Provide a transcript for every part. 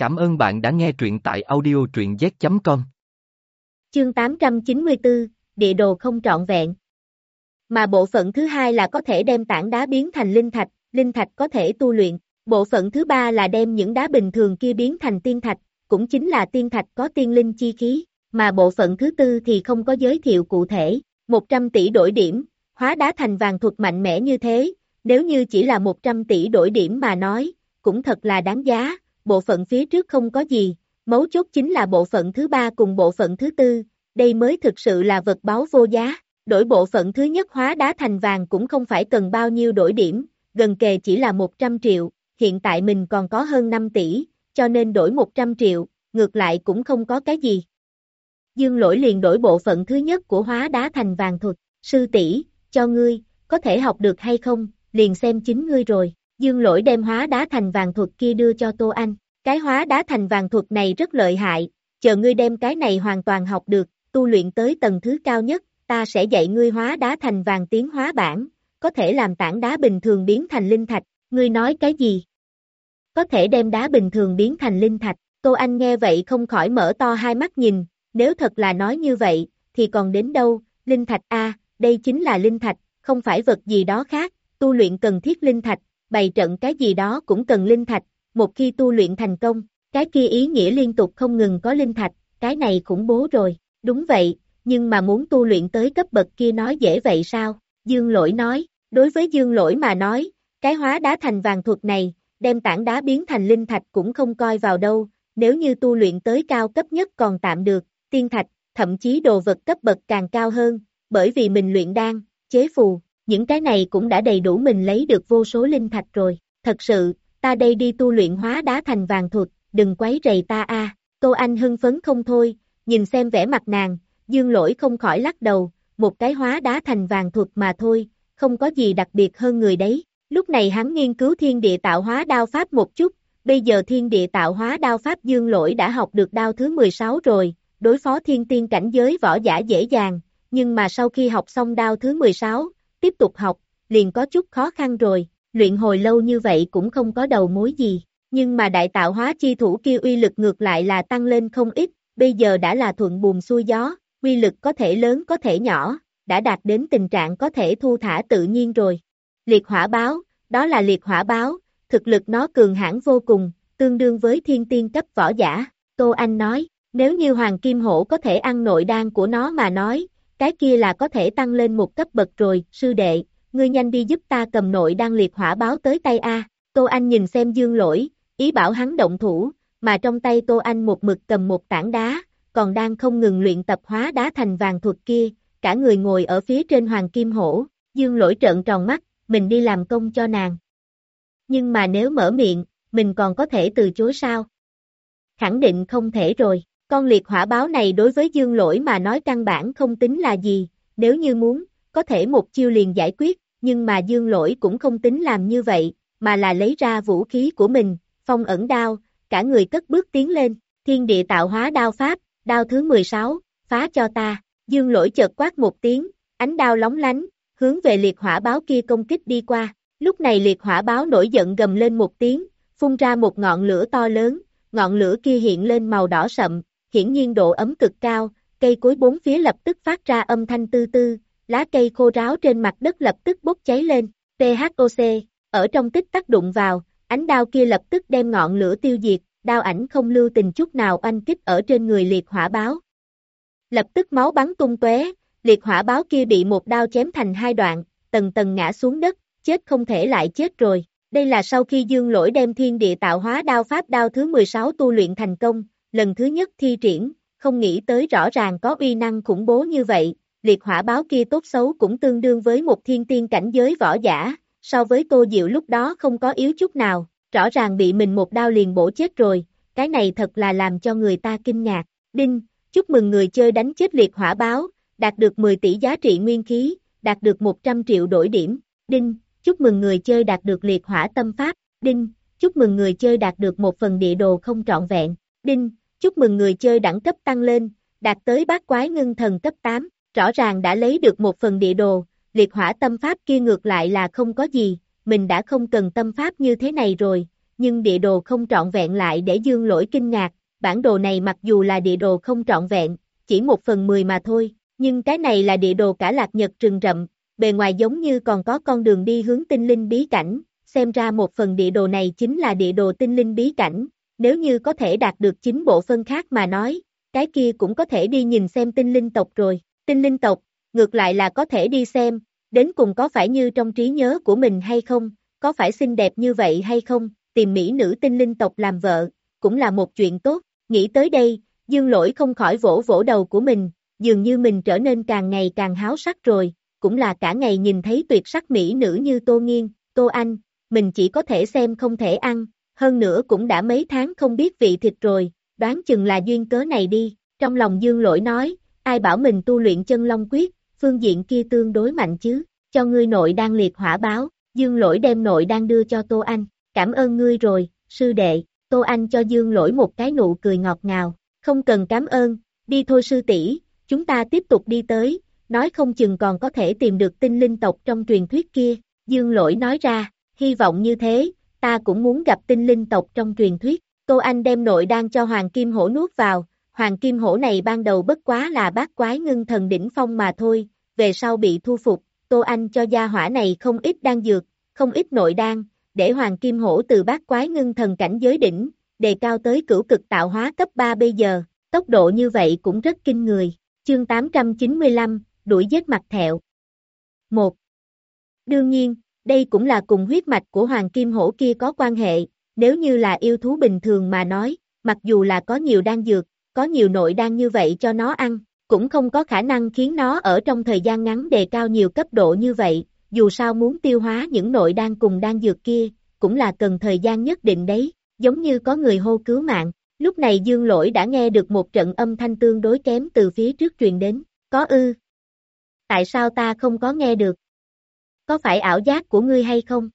Cảm ơn bạn đã nghe truyện tại audio truyện z.com. Chương 894, địa đồ không trọn vẹn. Mà bộ phận thứ hai là có thể đem tảng đá biến thành linh thạch, linh thạch có thể tu luyện. Bộ phận thứ ba là đem những đá bình thường kia biến thành tiên thạch, cũng chính là tiên thạch có tiên linh chi khí, mà bộ phận thứ tư thì không có giới thiệu cụ thể. 100 tỷ đổi điểm, hóa đá thành vàng thuật mạnh mẽ như thế, nếu như chỉ là 100 tỷ đổi điểm mà nói, cũng thật là đáng giá, bộ phận phía trước không có gì, mấu chốt chính là bộ phận thứ ba cùng bộ phận thứ tư, đây mới thực sự là vật báo vô giá, đổi bộ phận thứ nhất hóa đá thành vàng cũng không phải cần bao nhiêu đổi điểm, gần kề chỉ là 100 triệu, hiện tại mình còn có hơn 5 tỷ, cho nên đổi 100 triệu, ngược lại cũng không có cái gì. Dương lỗi liền đổi bộ phận thứ nhất của hóa đá thành vàng thuật, sư tỷ cho ngươi, có thể học được hay không, liền xem chính ngươi rồi. Dương lỗi đem hóa đá thành vàng thuật kia đưa cho Tô Anh. Cái hóa đá thành vàng thuật này rất lợi hại, chờ ngươi đem cái này hoàn toàn học được, tu luyện tới tầng thứ cao nhất, ta sẽ dạy ngươi hóa đá thành vàng tiến hóa bản, có thể làm tảng đá bình thường biến thành linh thạch, ngươi nói cái gì? Có thể đem đá bình thường biến thành linh thạch, Tô Anh nghe vậy không khỏi mở to hai mắt nhìn, nếu thật là nói như vậy, thì còn đến đâu, linh thạch A, đây chính là linh thạch, không phải vật gì đó khác, tu luyện cần thiết linh thạch, bày trận cái gì đó cũng cần linh thạch, một khi tu luyện thành công, cái kia ý nghĩa liên tục không ngừng có linh thạch, cái này khủng bố rồi, đúng vậy, nhưng mà muốn tu luyện tới cấp bậc kia nói dễ vậy sao? Dương lỗi nói, đối với dương lỗi mà nói, cái hóa đá thành vàng thuật này, đem tảng đá biến thành linh thạch cũng không coi vào đâu, nếu như tu luyện tới cao cấp nhất còn tạm được, tiên thạch, thậm chí đồ vật cấp bậc càng cao hơn, bởi vì mình luyện đan, chế phù, những cái này cũng đã đầy đủ mình lấy được vô số linh thạch rồi, thật sự, ta đây đi tu luyện hóa đá thành vàng thuật, đừng quấy rầy ta a. Tô Anh hưng phấn không thôi, nhìn xem vẻ mặt nàng, dương lỗi không khỏi lắc đầu, một cái hóa đá thành vàng thuật mà thôi, không có gì đặc biệt hơn người đấy. Lúc này hắn nghiên cứu thiên địa tạo hóa đao pháp một chút, bây giờ thiên địa tạo hóa đao pháp dương lỗi đã học được đao thứ 16 rồi, đối phó thiên tiên cảnh giới võ giả dễ dàng, nhưng mà sau khi học xong đao thứ 16, tiếp tục học, liền có chút khó khăn rồi, luyện hồi lâu như vậy cũng không có đầu mối gì, nhưng mà đại tạo hóa chi thủ kia uy lực ngược lại là tăng lên không ít, bây giờ đã là thuận buồm xuôi gió, uy lực có thể lớn có thể nhỏ, đã đạt đến tình trạng có thể thu thả tự nhiên rồi. Liệt hỏa báo, đó là liệt hỏa báo, thực lực nó cường hãn vô cùng, tương đương với thiên tiên cấp võ giả, Tô Anh nói, nếu như Hoàng Kim Hổ có thể ăn nội đan của nó mà nói, cái kia là có thể tăng lên một cấp bậc rồi, sư đệ, ngươi nhanh đi giúp ta cầm nội đang liệt hỏa báo tới tay A, Tô Anh nhìn xem dương lỗi, ý bảo hắn động thủ, mà trong tay Tô Anh một mực cầm một tảng đá, còn đang không ngừng luyện tập hóa đá thành vàng thuật kia, cả người ngồi ở phía trên hoàng kim hổ, dương lỗi trợn tròn mắt, mình đi làm công cho nàng. Nhưng mà nếu mở miệng, mình còn có thể từ chối sao? Khẳng định không thể rồi. Con liệt hỏa báo này đối với dương lỗi mà nói căn bản không tính là gì, nếu như muốn, có thể một chiêu liền giải quyết, nhưng mà dương lỗi cũng không tính làm như vậy, mà là lấy ra vũ khí của mình, phong ẩn đao, cả người cất bước tiến lên, thiên địa tạo hóa đao pháp, đao thứ 16, phá cho ta, dương lỗi chợt quát một tiếng, ánh đao lóng lánh, hướng về liệt hỏa báo kia công kích đi qua, lúc này liệt hỏa báo nổi giận gầm lên một tiếng, phun ra một ngọn lửa to lớn, ngọn lửa kia hiện lên màu đỏ sậm, hiển nhiên độ ấm cực cao, cây cối bốn phía lập tức phát ra âm thanh tư tư, lá cây khô ráo trên mặt đất lập tức bốc cháy lên, THOC, ở trong tích tắc đụng vào, ánh đao kia lập tức đem ngọn lửa tiêu diệt, đao ảnh không lưu tình chút nào oanh kích ở trên người liệt hỏa báo. Lập tức máu bắn tung tóe, liệt hỏa báo kia bị một đao chém thành hai đoạn, tầng tầng ngã xuống đất, chết không thể lại chết rồi. Đây là sau khi dương lỗi đem thiên địa tạo hóa đao pháp đao thứ 16 tu luyện thành công, lần thứ nhất thi triển, không nghĩ tới rõ ràng có uy năng khủng bố như vậy, liệt hỏa báo kia tốt xấu cũng tương đương với một thiên tiên cảnh giới võ giả, so với Tô Diệu lúc đó không có yếu chút nào, rõ ràng bị mình một đao liền bổ chết rồi, cái này thật là làm cho người ta kinh ngạc. Đinh, chúc mừng người chơi đánh chết liệt hỏa báo, đạt được 10 tỷ giá trị nguyên khí, đạt được 100 triệu đổi điểm. Đinh, chúc mừng người chơi đạt được liệt hỏa tâm pháp. Đinh, chúc mừng người chơi đạt được một phần địa đồ không trọn vẹn. Đinh, chúc mừng người chơi đẳng cấp tăng lên, đạt tới bát quái ngưng thần cấp 8, rõ ràng đã lấy được một phần địa đồ, liệt hỏa tâm pháp kia ngược lại là không có gì, mình đã không cần tâm pháp như thế này rồi, nhưng địa đồ không trọn vẹn lại để dương lỗi kinh ngạc, bản đồ này mặc dù là địa đồ không trọn vẹn, chỉ một phần mười mà thôi, nhưng cái này là địa đồ cả lạc nhật rừng rậm, bề ngoài giống như còn có con đường đi hướng tinh linh bí cảnh, xem ra một phần địa đồ này chính là địa đồ tinh linh bí cảnh, nếu như có thể đạt được chính bộ phân khác mà nói, cái kia cũng có thể đi nhìn xem tinh linh tộc rồi, tinh linh tộc, ngược lại là có thể đi xem, đến cùng có phải như trong trí nhớ của mình hay không, có phải xinh đẹp như vậy hay không, tìm mỹ nữ tinh linh tộc làm vợ, cũng là một chuyện tốt, nghĩ tới đây, dương lỗi không khỏi vỗ vỗ đầu của mình, dường như mình trở nên càng ngày càng háo sắc rồi, cũng là cả ngày nhìn thấy tuyệt sắc mỹ nữ như Tô Nghiên, Tô Anh, mình chỉ có thể xem không thể ăn, hơn nữa cũng đã mấy tháng không biết vị thịt rồi, đoán chừng là duyên cớ này đi, trong lòng dương lỗi nói, ai bảo mình tu luyện chân long quyết, phương diện kia tương đối mạnh chứ, cho ngươi nội đang liệt hỏa báo, dương lỗi đem nội đang đưa cho Tô Anh, cảm ơn ngươi rồi, sư đệ, Tô Anh cho dương lỗi một cái nụ cười ngọt ngào, không cần cảm ơn, đi thôi sư tỷ chúng ta tiếp tục đi tới, nói không chừng còn có thể tìm được tinh linh tộc trong truyền thuyết kia, dương lỗi nói ra, hy vọng như thế, ta cũng muốn gặp tinh linh tộc trong truyền thuyết, Tô Anh đem nội đang cho Hoàng Kim Hổ nuốt vào, Hoàng Kim Hổ này ban đầu bất quá là bát quái ngưng thần đỉnh phong mà thôi, về sau bị thu phục, Tô Anh cho gia hỏa này không ít đan dược, không ít nội đan, để Hoàng Kim Hổ từ bát quái ngưng thần cảnh giới đỉnh, đề cao tới cửu cực tạo hóa cấp 3 bây giờ, tốc độ như vậy cũng rất kinh người. Chương 895, đuổi giết mặt thẹo. 1. Đương nhiên, đây cũng là cùng huyết mạch của Hoàng Kim Hổ kia có quan hệ, nếu như là yêu thú bình thường mà nói, mặc dù là có nhiều đan dược, có nhiều nội đan như vậy cho nó ăn, cũng không có khả năng khiến nó ở trong thời gian ngắn đề cao nhiều cấp độ như vậy, dù sao muốn tiêu hóa những nội đan cùng đan dược kia, cũng là cần thời gian nhất định đấy, giống như có người hô cứu mạng. Lúc này Dương Lỗi đã nghe được một trận âm thanh tương đối kém từ phía trước truyền đến, có ư. Tại sao ta không có nghe được? Có phải ảo giác của ngươi hay không?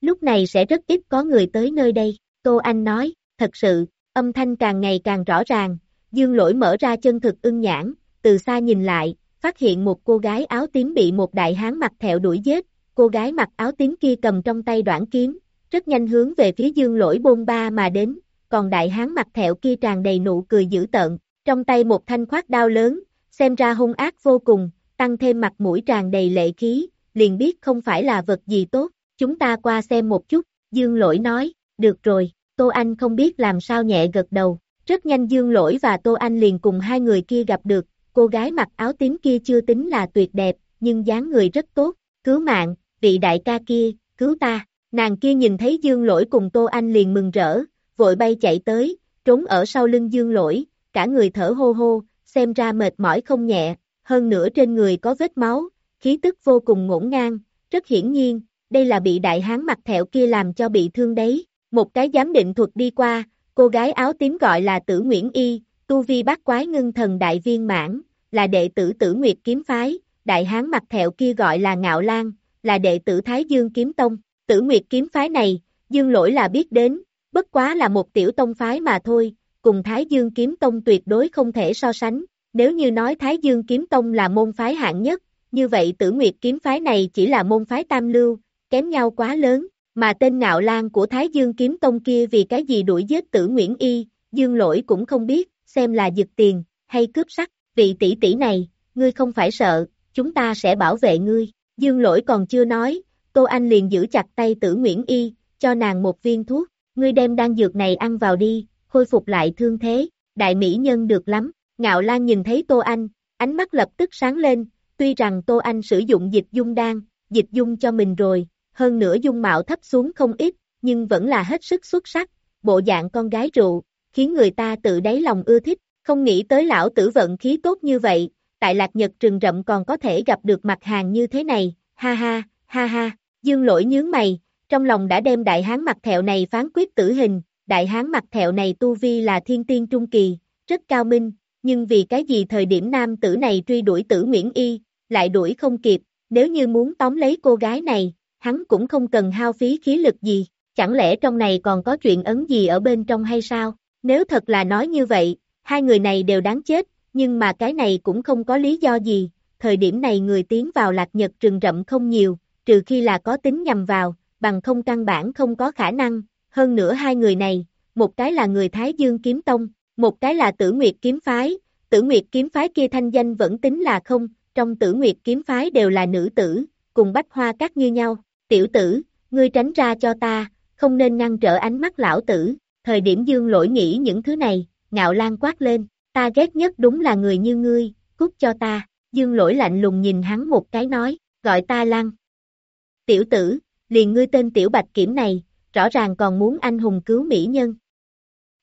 Lúc này sẽ rất ít có người tới nơi đây, Tô Anh nói, thật sự, âm thanh càng ngày càng rõ ràng, Dương Lỗi mở ra chân thực ưng nhãn, từ xa nhìn lại, phát hiện một cô gái áo tím bị một đại hán mặt thẹo đuổi giết, cô gái mặc áo tím kia cầm trong tay đoạn kiếm, rất nhanh hướng về phía dương lỗi bôn ba mà đến, còn đại hán mặt thẹo kia tràn đầy nụ cười dữ tợn, trong tay một thanh khoát đao lớn, xem ra hung ác vô cùng, tăng thêm mặt mũi tràn đầy lệ khí, liền biết không phải là vật gì tốt, chúng ta qua xem một chút, dương lỗi nói, được rồi, Tô Anh không biết làm sao nhẹ gật đầu, rất nhanh dương lỗi và Tô Anh liền cùng hai người kia gặp được, cô gái mặc áo tím kia chưa tính là tuyệt đẹp, nhưng dáng người rất tốt, cứu mạng, vị đại ca kia, cứu ta, nàng kia nhìn thấy dương lỗi cùng Tô Anh liền mừng rỡ, vội bay chạy tới, trốn ở sau lưng dương lỗi, cả người thở hô hô, xem ra mệt mỏi không nhẹ, hơn nữa trên người có vết máu, khí tức vô cùng ngổn ngang, rất hiển nhiên, đây là bị đại hán mặt thẹo kia làm cho bị thương đấy, một cái giám định thuật đi qua, cô gái áo tím gọi là tử Nguyễn Y, tu vi bát quái ngưng thần đại viên mãn, là đệ tử tử Nguyệt kiếm phái, đại hán mặt thẹo kia gọi là Ngạo Lan, là đệ tử Thái Dương kiếm tông, tử Nguyệt kiếm phái này, Dương lỗi là biết đến, bất quá là một tiểu tông phái mà thôi, cùng Thái Dương kiếm tông tuyệt đối không thể so sánh, nếu như nói Thái Dương kiếm tông là môn phái hạng nhất, như vậy tử Nguyệt kiếm phái này chỉ là môn phái tam lưu, kém nhau quá lớn, mà tên ngạo lan của Thái Dương kiếm tông kia vì cái gì đuổi giết tử Nguyễn Y, Dương lỗi cũng không biết, xem là giật tiền, hay cướp sắc, vị tỷ tỷ này, ngươi không phải sợ, chúng ta sẽ bảo vệ ngươi, dương lỗi còn chưa nói, Tô Anh liền giữ chặt tay tử Nguyễn Y, cho nàng một viên thuốc, ngươi đem đan dược này ăn vào đi, khôi phục lại thương thế, đại mỹ nhân được lắm, ngạo lan nhìn thấy Tô Anh, ánh mắt lập tức sáng lên, tuy rằng Tô Anh sử dụng dịch dung đan, dịch dung cho mình rồi, hơn nữa dung mạo thấp xuống không ít, nhưng vẫn là hết sức xuất sắc, bộ dạng con gái rượu, khiến người ta tự đáy lòng ưa thích, không nghĩ tới lão tử vận khí tốt như vậy, tại lạc nhật rừng rậm còn có thể gặp được mặt hàng như thế này, ha ha, ha ha, dương lỗi nhướng mày, trong lòng đã đem đại hán mặt thẹo này phán quyết tử hình, đại hán mặt thẹo này tu vi là thiên tiên trung kỳ, rất cao minh, nhưng vì cái gì thời điểm nam tử này truy đuổi tử Nguyễn Y, lại đuổi không kịp, nếu như muốn tóm lấy cô gái này, hắn cũng không cần hao phí khí lực gì, chẳng lẽ trong này còn có chuyện ấn gì ở bên trong hay sao? Nếu thật là nói như vậy, hai người này đều đáng chết, nhưng mà cái này cũng không có lý do gì, thời điểm này người tiến vào lạc nhật rừng rậm không nhiều, trừ khi là có tính nhầm vào, bằng không căn bản không có khả năng, hơn nữa hai người này, một cái là người Thái Dương Kiếm Tông, một cái là Tử Nguyệt Kiếm Phái, Tử Nguyệt Kiếm Phái kia thanh danh vẫn tính là không, trong Tử Nguyệt Kiếm Phái đều là nữ tử, cùng bách hoa các như nhau, tiểu tử, ngươi tránh ra cho ta, không nên ngăn trở ánh mắt lão tử, thời điểm dương lỗi nghĩ những thứ này, ngạo lan quát lên, ta ghét nhất đúng là người như ngươi, cút cho ta, dương lỗi lạnh lùng nhìn hắn một cái nói, gọi ta lan. Tiểu tử, liền ngươi tên tiểu bạch kiểm này, rõ ràng còn muốn anh hùng cứu mỹ nhân.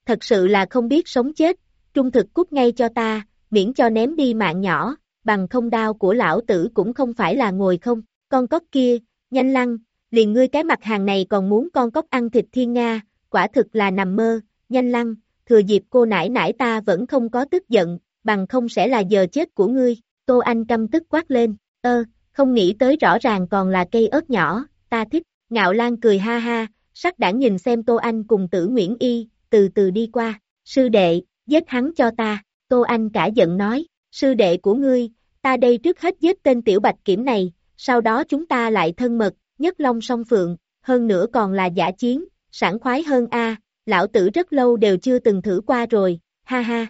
Thật sự là không biết sống chết, trung thực cút ngay cho ta, miễn cho ném đi mạng nhỏ, bằng không đao của lão tử cũng không phải là ngồi không, con cóc kia, nhanh lăng, liền ngươi cái mặt hàng này còn muốn con cóc ăn thịt thiên Nga, quả thực là nằm mơ, nhanh lăng, thừa dịp cô nải nải ta vẫn không có tức giận, bằng không sẽ là giờ chết của ngươi, Tô Anh căm tức quát lên, ơ, không nghĩ tới rõ ràng còn là cây ớt nhỏ, ta thích, ngạo lan cười ha ha, sắc đảng nhìn xem Tô Anh cùng tử Nguyễn Y, từ từ đi qua, sư đệ, giết hắn cho ta, Tô Anh cả giận nói, sư đệ của ngươi, ta đây trước hết giết tên tiểu bạch kiểm này, sau đó chúng ta lại thân mật, nhất long song phượng, hơn nữa còn là giả chiến, sảng khoái hơn a lão tử rất lâu đều chưa từng thử qua rồi, ha ha.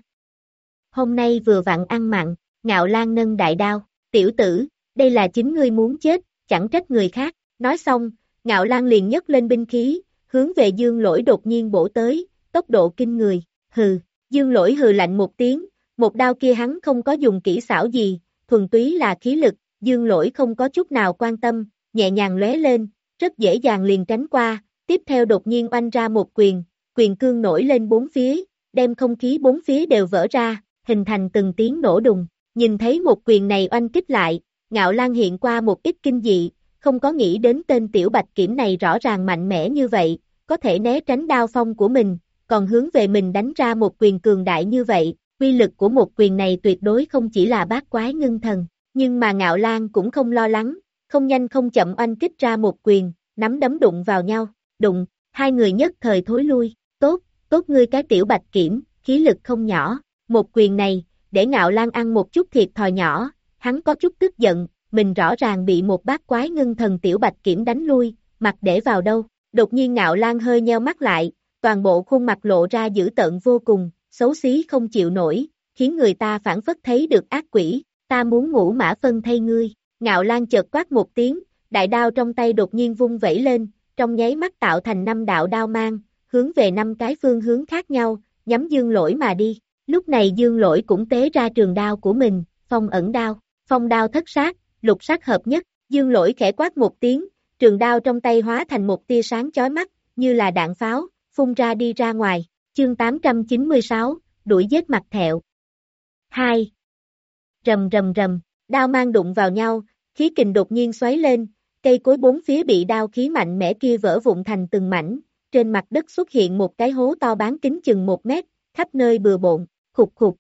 Hôm nay vừa vặn ăn mặn, ngạo lan nâng đại đao, tiểu tử, đây là chính ngươi muốn chết, chẳng trách người khác, nói xong, ngạo lan liền nhấc lên binh khí, hướng về dương lỗi đột nhiên bổ tới, tốc độ kinh người, hừ, dương lỗi hừ lạnh một tiếng, một đao kia hắn không có dùng kỹ xảo gì, thuần túy là khí lực, dương lỗi không có chút nào quan tâm, nhẹ nhàng lóe lên, rất dễ dàng liền tránh qua, tiếp theo đột nhiên oanh ra một quyền, quyền cương nổi lên bốn phía, đem không khí bốn phía đều vỡ ra, hình thành từng tiếng nổ đùng, nhìn thấy một quyền này oanh kích lại, ngạo lan hiện qua một ít kinh dị, không có nghĩ đến tên tiểu bạch kiểm này rõ ràng mạnh mẽ như vậy, có thể né tránh đao phong của mình, còn hướng về mình đánh ra một quyền cường đại như vậy, quy lực của một quyền này tuyệt đối không chỉ là bát quái ngưng thần, nhưng mà ngạo lan cũng không lo lắng, không nhanh không chậm oanh kích ra một quyền, nắm đấm đụng vào nhau, đụng, hai người nhất thời thối lui, tốt, tốt ngươi cái tiểu bạch kiểm, khí lực không nhỏ, một quyền này, để ngạo lan ăn một chút thiệt thòi nhỏ, hắn có chút tức giận, mình rõ ràng bị một bát quái ngưng thần tiểu bạch kiểm đánh lui, mặt để vào đâu, đột nhiên ngạo lan hơi nheo mắt lại, toàn bộ khuôn mặt lộ ra dữ tợn vô cùng, xấu xí không chịu nổi, khiến người ta phản phất thấy được ác quỷ, ta muốn ngủ mã phân thay ngươi, ngạo lan chợt quát một tiếng, đại đao trong tay đột nhiên vung vẩy lên, trong nháy mắt tạo thành năm đạo đao mang, hướng về năm cái phương hướng khác nhau, nhắm dương lỗi mà đi, lúc này dương lỗi cũng tế ra trường đao của mình, phong ẩn đao, phong đao thất sát, lục sát hợp nhất, dương lỗi khẽ quát một tiếng, trường đao trong tay hóa thành một tia sáng chói mắt, như là đạn pháo, phun ra đi ra ngoài, chương 896, đuổi giết mặt thẹo. 2. Rầm rầm rầm, đao mang đụng vào nhau, khí kình đột nhiên xoáy lên, cây cối bốn phía bị đao khí mạnh mẽ kia vỡ vụn thành từng mảnh, trên mặt đất xuất hiện một cái hố to bán kính chừng một mét, khắp nơi bừa bộn, khục khục.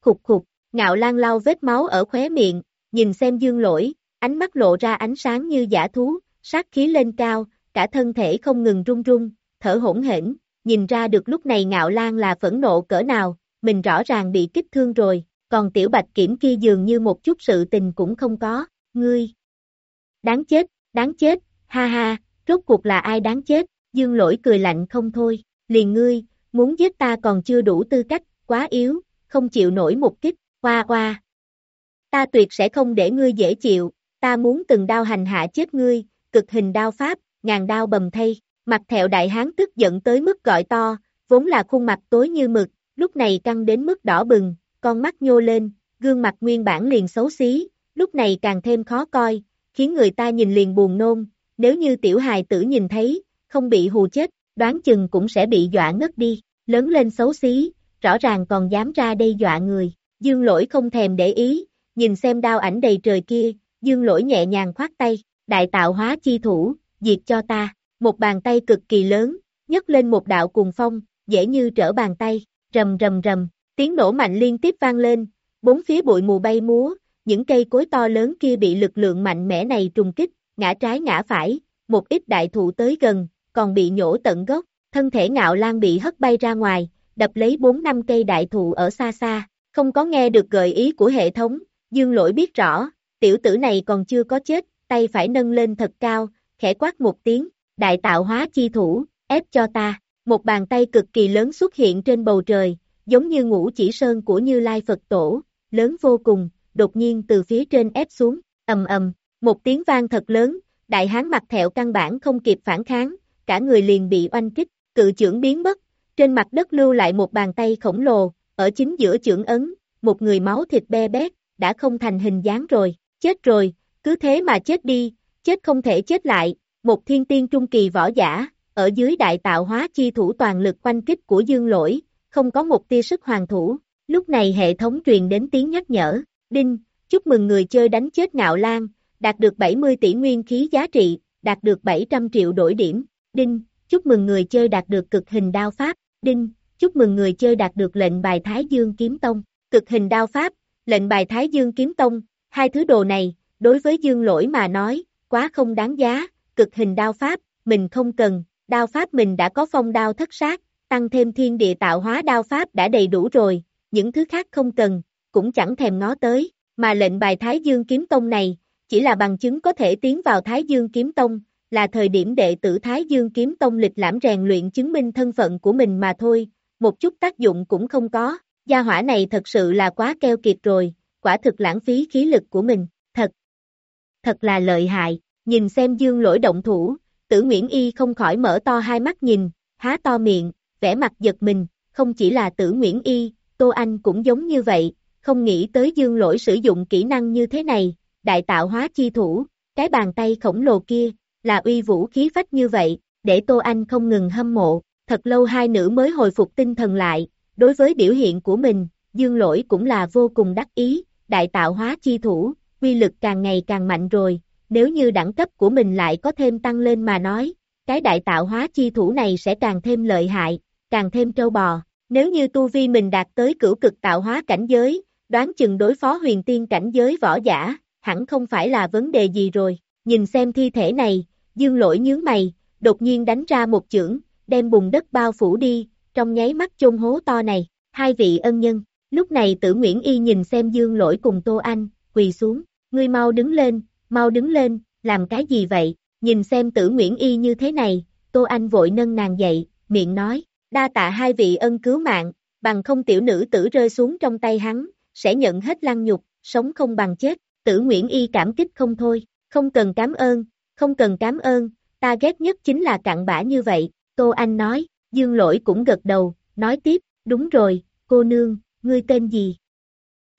Khục khục, ngạo lan lau vết máu ở khóe miệng, nhìn xem dương lỗi, ánh mắt lộ ra ánh sáng như giả thú, sát khí lên cao, cả thân thể không ngừng run run, thở hỗn hển, nhìn ra được lúc này ngạo lan là phẫn nộ cỡ nào, mình rõ ràng bị kích thương rồi, còn tiểu bạch kiểm kia dường như một chút sự tình cũng không có, ngươi. Đáng chết, đáng chết, ha ha, rốt cuộc là ai đáng chết, dương lỗi cười lạnh không thôi, liền ngươi, muốn giết ta còn chưa đủ tư cách, quá yếu, không chịu nổi một kích, hoa hoa. Ta tuyệt sẽ không để ngươi dễ chịu, ta muốn từng đao hành hạ chết ngươi, cực hình đao pháp, ngàn đao bầm thay, mặt thẹo đại hán tức giận tới mức gọi to, vốn là khuôn mặt tối như mực, lúc này căng đến mức đỏ bừng, con mắt nhô lên, gương mặt nguyên bản liền xấu xí, lúc này càng thêm khó coi, khiến người ta nhìn liền buồn nôn, nếu như tiểu hài tử nhìn thấy, không bị hù chết, đoán chừng cũng sẽ bị dọa ngất đi, lớn lên xấu xí, rõ ràng còn dám ra đây dọa người, dương lỗi không thèm để ý, nhìn xem đao ảnh đầy trời kia, dương lỗi nhẹ nhàng khoát tay, đại tạo hóa chi thủ, diệt cho ta, một bàn tay cực kỳ lớn, nhấc lên một đạo cuồng phong, dễ như trở bàn tay, rầm rầm rầm, tiếng nổ mạnh liên tiếp vang lên, bốn phía bụi mù bay múa, những cây cối to lớn kia bị lực lượng mạnh mẽ này trùng kích, ngã trái ngã phải, một ít đại thụ tới gần, còn bị nhổ tận gốc, thân thể ngạo lan bị hất bay ra ngoài, đập lấy bốn năm cây đại thụ ở xa xa, không có nghe được gợi ý của hệ thống, dương lỗi biết rõ, tiểu tử này còn chưa có chết, tay phải nâng lên thật cao, khẽ quát một tiếng, đại tạo hóa chi thủ, ép cho ta, một bàn tay cực kỳ lớn xuất hiện trên bầu trời, giống như ngũ chỉ sơn của Như Lai Phật Tổ, lớn vô cùng, đột nhiên từ phía trên ép xuống, ầm ầm, một tiếng vang thật lớn, đại hán mặt thẹo căn bản không kịp phản kháng, cả người liền bị oanh kích, cự trưởng biến mất, trên mặt đất lưu lại một bàn tay khổng lồ, ở chính giữa trưởng ấn, một người máu thịt be bét, đã không thành hình dáng rồi, chết rồi, cứ thế mà chết đi, chết không thể chết lại, một thiên tiên trung kỳ võ giả, ở dưới đại tạo hóa chi thủ toàn lực quanh kích của dương lỗi, không có một tia sức hoàng thủ, lúc này hệ thống truyền đến tiếng nhắc nhở, đinh, chúc mừng người chơi đánh chết ngạo lan, đạt được 70 tỷ nguyên khí giá trị, đạt được 700 triệu đổi điểm, đinh, chúc mừng người chơi đạt được cực hình đao pháp, đinh, chúc mừng người chơi đạt được lệnh bài Thái Dương Kiếm Tông, cực hình đao pháp, lệnh bài Thái Dương Kiếm Tông, hai thứ đồ này, đối với dương lỗi mà nói, quá không đáng giá, cực hình đao pháp, mình không cần, đao pháp mình đã có phong đao thất sát, tăng thêm thiên địa tạo hóa đao pháp đã đầy đủ rồi, những thứ khác không cần, cũng chẳng thèm ngó tới, mà lệnh bài Thái Dương Kiếm Tông này, chỉ là bằng chứng có thể tiến vào Thái Dương Kiếm Tông, là thời điểm đệ tử Thái Dương Kiếm Tông lịch lãm rèn luyện chứng minh thân phận của mình mà thôi, một chút tác dụng cũng không có, gia hỏa này thật sự là quá keo kiệt rồi, quả thực lãng phí khí lực của mình, thật, thật là lợi hại, nhìn xem Dương lỗi động thủ, tử Nguyễn Y không khỏi mở to hai mắt nhìn, há to miệng, vẻ mặt giật mình, không chỉ là tử Nguyễn Y, Tô Anh cũng giống như vậy, không nghĩ tới Dương lỗi sử dụng kỹ năng như thế này, đại tạo hóa chi thủ, cái bàn tay khổng lồ kia, là uy vũ khí phách như vậy, để Tô Anh không ngừng hâm mộ, thật lâu hai nữ mới hồi phục tinh thần lại, đối với biểu hiện của mình, Dương Lỗi cũng là vô cùng đắc ý, đại tạo hóa chi thủ, quy lực càng ngày càng mạnh rồi, nếu như đẳng cấp của mình lại có thêm tăng lên mà nói, cái đại tạo hóa chi thủ này sẽ càng thêm lợi hại, càng thêm trâu bò, nếu như tu vi mình đạt tới cửu cực tạo hóa cảnh giới, đoán chừng đối phó huyền tiên cảnh giới võ giả, hẳn không phải là vấn đề gì rồi, nhìn xem thi thể này, dương lỗi nhướng mày, đột nhiên đánh ra một chưởng, đem bùn đất bao phủ đi, trong nháy mắt chôn hố to này, hai vị ân nhân, lúc này tử Nguyễn Y nhìn xem dương lỗi cùng Tô Anh, quỳ xuống, ngươi mau đứng lên, mau đứng lên, làm cái gì vậy, nhìn xem tử Nguyễn Y như thế này, Tô Anh vội nâng nàng dậy, miệng nói, đa tạ hai vị ân cứu mạng, bằng không tiểu nữ tử rơi xuống trong tay hắn, sẽ nhận hết lăng nhục, sống không bằng chết, tử Nguyễn Y cảm kích không thôi, không cần cảm ơn, không cần cảm ơn, ta ghét nhất chính là cặn bã như vậy, Tô Anh nói, Dương Lỗi cũng gật đầu, nói tiếp, đúng rồi, cô nương, ngươi tên gì?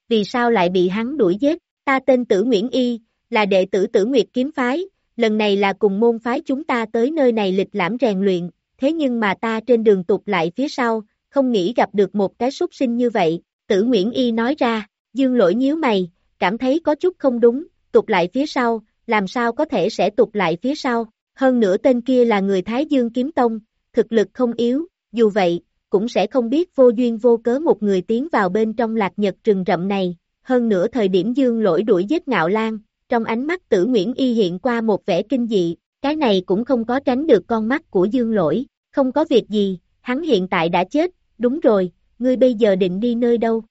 Vì sao lại bị hắn đuổi giết? Ta tên Tử Nguyễn Y, là đệ tử Tử Nguyệt Kiếm Phái, lần này là cùng môn phái chúng ta tới nơi này lịch lãm rèn luyện, thế nhưng mà ta trên đường tục lại phía sau, không nghĩ gặp được một cái súc sinh như vậy, Tử Nguyễn Y nói ra, Dương Lỗi nhíu mày, cảm thấy có chút không đúng, tục lại phía sau, làm sao có thể sẽ tục lại phía sau, hơn nữa tên kia là người Thái Dương Kiếm Tông, thực lực không yếu, dù vậy, cũng sẽ không biết vô duyên vô cớ một người tiến vào bên trong lạc nhật rừng rậm này, hơn nữa thời điểm dương lỗi đuổi giết ngạo lan, trong ánh mắt tử Nguyễn Y hiện qua một vẻ kinh dị, cái này cũng không có tránh được con mắt của dương lỗi, không có việc gì, hắn hiện tại đã chết, đúng rồi, ngươi bây giờ định đi nơi đâu?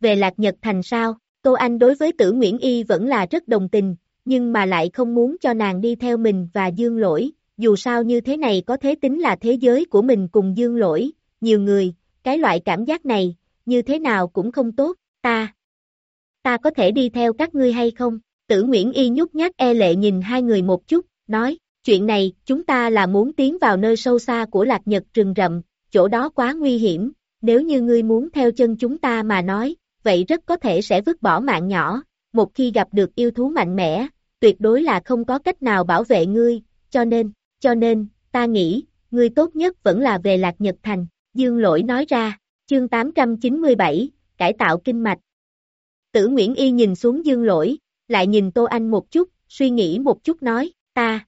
Về lạc nhật thành sao, Tô Anh đối với tử Nguyễn Y vẫn là rất đồng tình, nhưng mà lại không muốn cho nàng đi theo mình và dương lỗi, dù sao như thế này có thế tính là thế giới của mình cùng dương lỗi, nhiều người, cái loại cảm giác này, như thế nào cũng không tốt, ta, ta có thể đi theo các ngươi hay không? Tử Nguyễn Y nhút nhát e lệ nhìn hai người một chút, nói, chuyện này, chúng ta là muốn tiến vào nơi sâu xa của lạc nhật rừng rậm, chỗ đó quá nguy hiểm, nếu như ngươi muốn theo chân chúng ta mà nói, vậy rất có thể sẽ vứt bỏ mạng nhỏ, một khi gặp được yêu thú mạnh mẽ, tuyệt đối là không có cách nào bảo vệ ngươi, cho nên, cho nên, ta nghĩ, ngươi tốt nhất vẫn là về Lạc Nhật Thành, Dương Lỗi nói ra, chương 897, cải tạo kinh mạch. Tử Nguyễn Y nhìn xuống Dương Lỗi, lại nhìn Tô Anh một chút, suy nghĩ một chút nói, ta,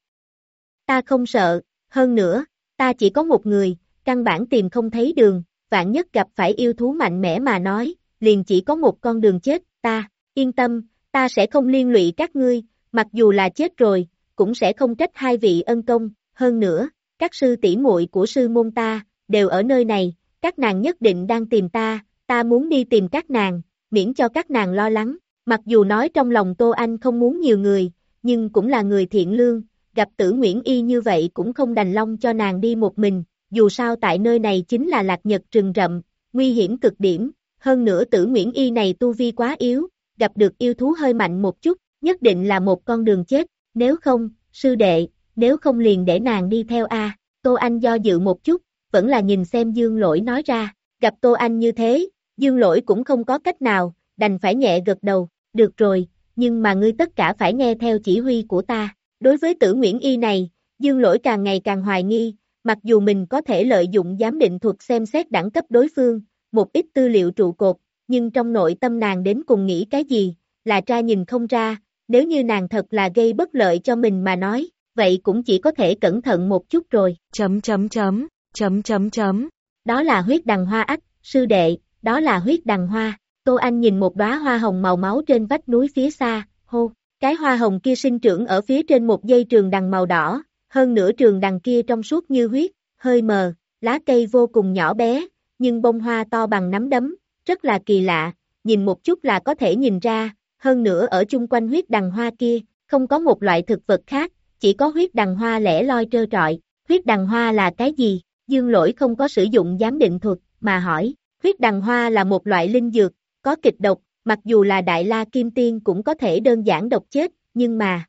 ta không sợ, hơn nữa, ta chỉ có một người, căn bản tìm không thấy đường, vạn nhất gặp phải yêu thú mạnh mẽ mà nói, liền chỉ có một con đường chết, ta, yên tâm, ta sẽ không liên lụy các ngươi, mặc dù là chết rồi, cũng sẽ không trách hai vị ân công, hơn nữa, các sư tỷ muội của sư môn ta, đều ở nơi này, các nàng nhất định đang tìm ta, ta muốn đi tìm các nàng, miễn cho các nàng lo lắng, mặc dù nói trong lòng Tô Anh không muốn nhiều người, nhưng cũng là người thiện lương, gặp tử Nguyễn Y như vậy cũng không đành lòng cho nàng đi một mình, dù sao tại nơi này chính là lạc nhật rừng rậm, nguy hiểm cực điểm, hơn nữa tử Nguyễn Y này tu vi quá yếu, gặp được yêu thú hơi mạnh một chút, nhất định là một con đường chết, nếu không, sư đệ, nếu không liền để nàng đi theo A, Tô Anh do dự một chút, vẫn là nhìn xem Dương Lỗi nói ra, gặp Tô Anh như thế, Dương Lỗi cũng không có cách nào, đành phải nhẹ gật đầu, được rồi, nhưng mà ngươi tất cả phải nghe theo chỉ huy của ta. Đối với tử Nguyễn Y này, Dương Lỗi càng ngày càng hoài nghi, mặc dù mình có thể lợi dụng giám định thuật xem xét đẳng cấp đối phương, một ít tư liệu trụ cột, nhưng trong nội tâm nàng đến cùng nghĩ cái gì, là tra nhìn không ra, nếu như nàng thật là gây bất lợi cho mình mà nói, vậy cũng chỉ có thể cẩn thận một chút rồi. Chấm chấm chấm, chấm chấm chấm. Đó là huyết đằng hoa ách, sư đệ, đó là huyết đằng hoa. Tô Anh nhìn một đóa hoa hồng màu máu trên vách núi phía xa, hô, cái hoa hồng kia sinh trưởng ở phía trên một dây trường đằng màu đỏ, hơn nửa trường đằng kia trong suốt như huyết, hơi mờ, lá cây vô cùng nhỏ bé, nhưng bông hoa to bằng nắm đấm, rất là kỳ lạ, nhìn một chút là có thể nhìn ra, hơn nữa ở chung quanh huyết đằng hoa kia, không có một loại thực vật khác, chỉ có huyết đằng hoa lẻ loi trơ trọi, huyết đằng hoa là cái gì? Dương lỗi không có sử dụng giám định thuật, mà hỏi, huyết đằng hoa là một loại linh dược, có kịch độc, mặc dù là đại la kim tiên cũng có thể đơn giản độc chết, nhưng mà...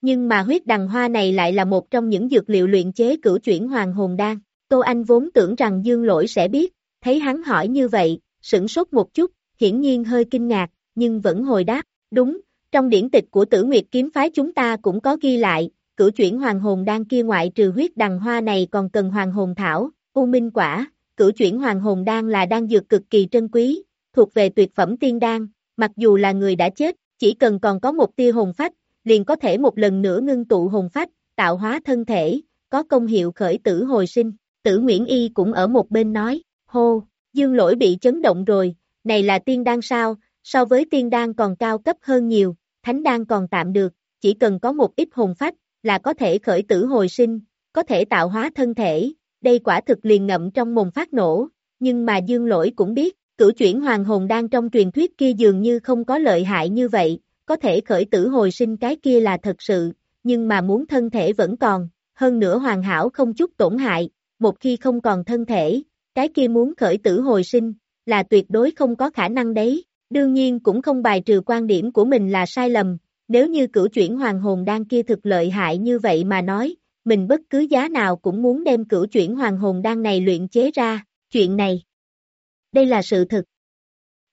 Nhưng mà huyết đằng hoa này lại là một trong những dược liệu luyện chế cửu chuyển hoàng hồn đan. Tô Anh vốn tưởng rằng Dương Lỗi sẽ biết, thấy hắn hỏi như vậy, sửng sốt một chút, hiển nhiên hơi kinh ngạc, nhưng vẫn hồi đáp, đúng, trong điển tịch của tử nguyệt kiếm phái chúng ta cũng có ghi lại, cửu chuyển hoàng hồn đan kia ngoại trừ huyết đằng hoa này còn cần hoàng hồn thảo, u minh quả, cửu chuyển hoàng hồn đan là đan dược cực kỳ trân quý, thuộc về tuyệt phẩm tiên đan, mặc dù là người đã chết, chỉ cần còn có một tia hồn phách, liền có thể một lần nữa ngưng tụ hồn phách, tạo hóa thân thể, có công hiệu khởi tử hồi sinh. Tử Nguyễn Y cũng ở một bên nói, hô, dương lỗi bị chấn động rồi, này là tiên đan sao, so với tiên đan còn cao cấp hơn nhiều, thánh đan còn tạm được, chỉ cần có một ít hồn phách, là có thể khởi tử hồi sinh, có thể tạo hóa thân thể, đây quả thực liền ngậm trong mồm phát nổ, nhưng mà dương lỗi cũng biết, cửu chuyển hoàng hồn đang trong truyền thuyết kia dường như không có lợi hại như vậy, có thể khởi tử hồi sinh cái kia là thật sự, nhưng mà muốn thân thể vẫn còn, hơn nữa hoàn hảo không chút tổn hại, một khi không còn thân thể, cái kia muốn khởi tử hồi sinh, là tuyệt đối không có khả năng đấy. Đương nhiên cũng không bài trừ quan điểm của mình là sai lầm, nếu như cửu chuyển hoàng hồn đan kia thực lợi hại như vậy mà nói, mình bất cứ giá nào cũng muốn đem cửu chuyển hoàng hồn đan này luyện chế ra, chuyện này. Đây là sự thực.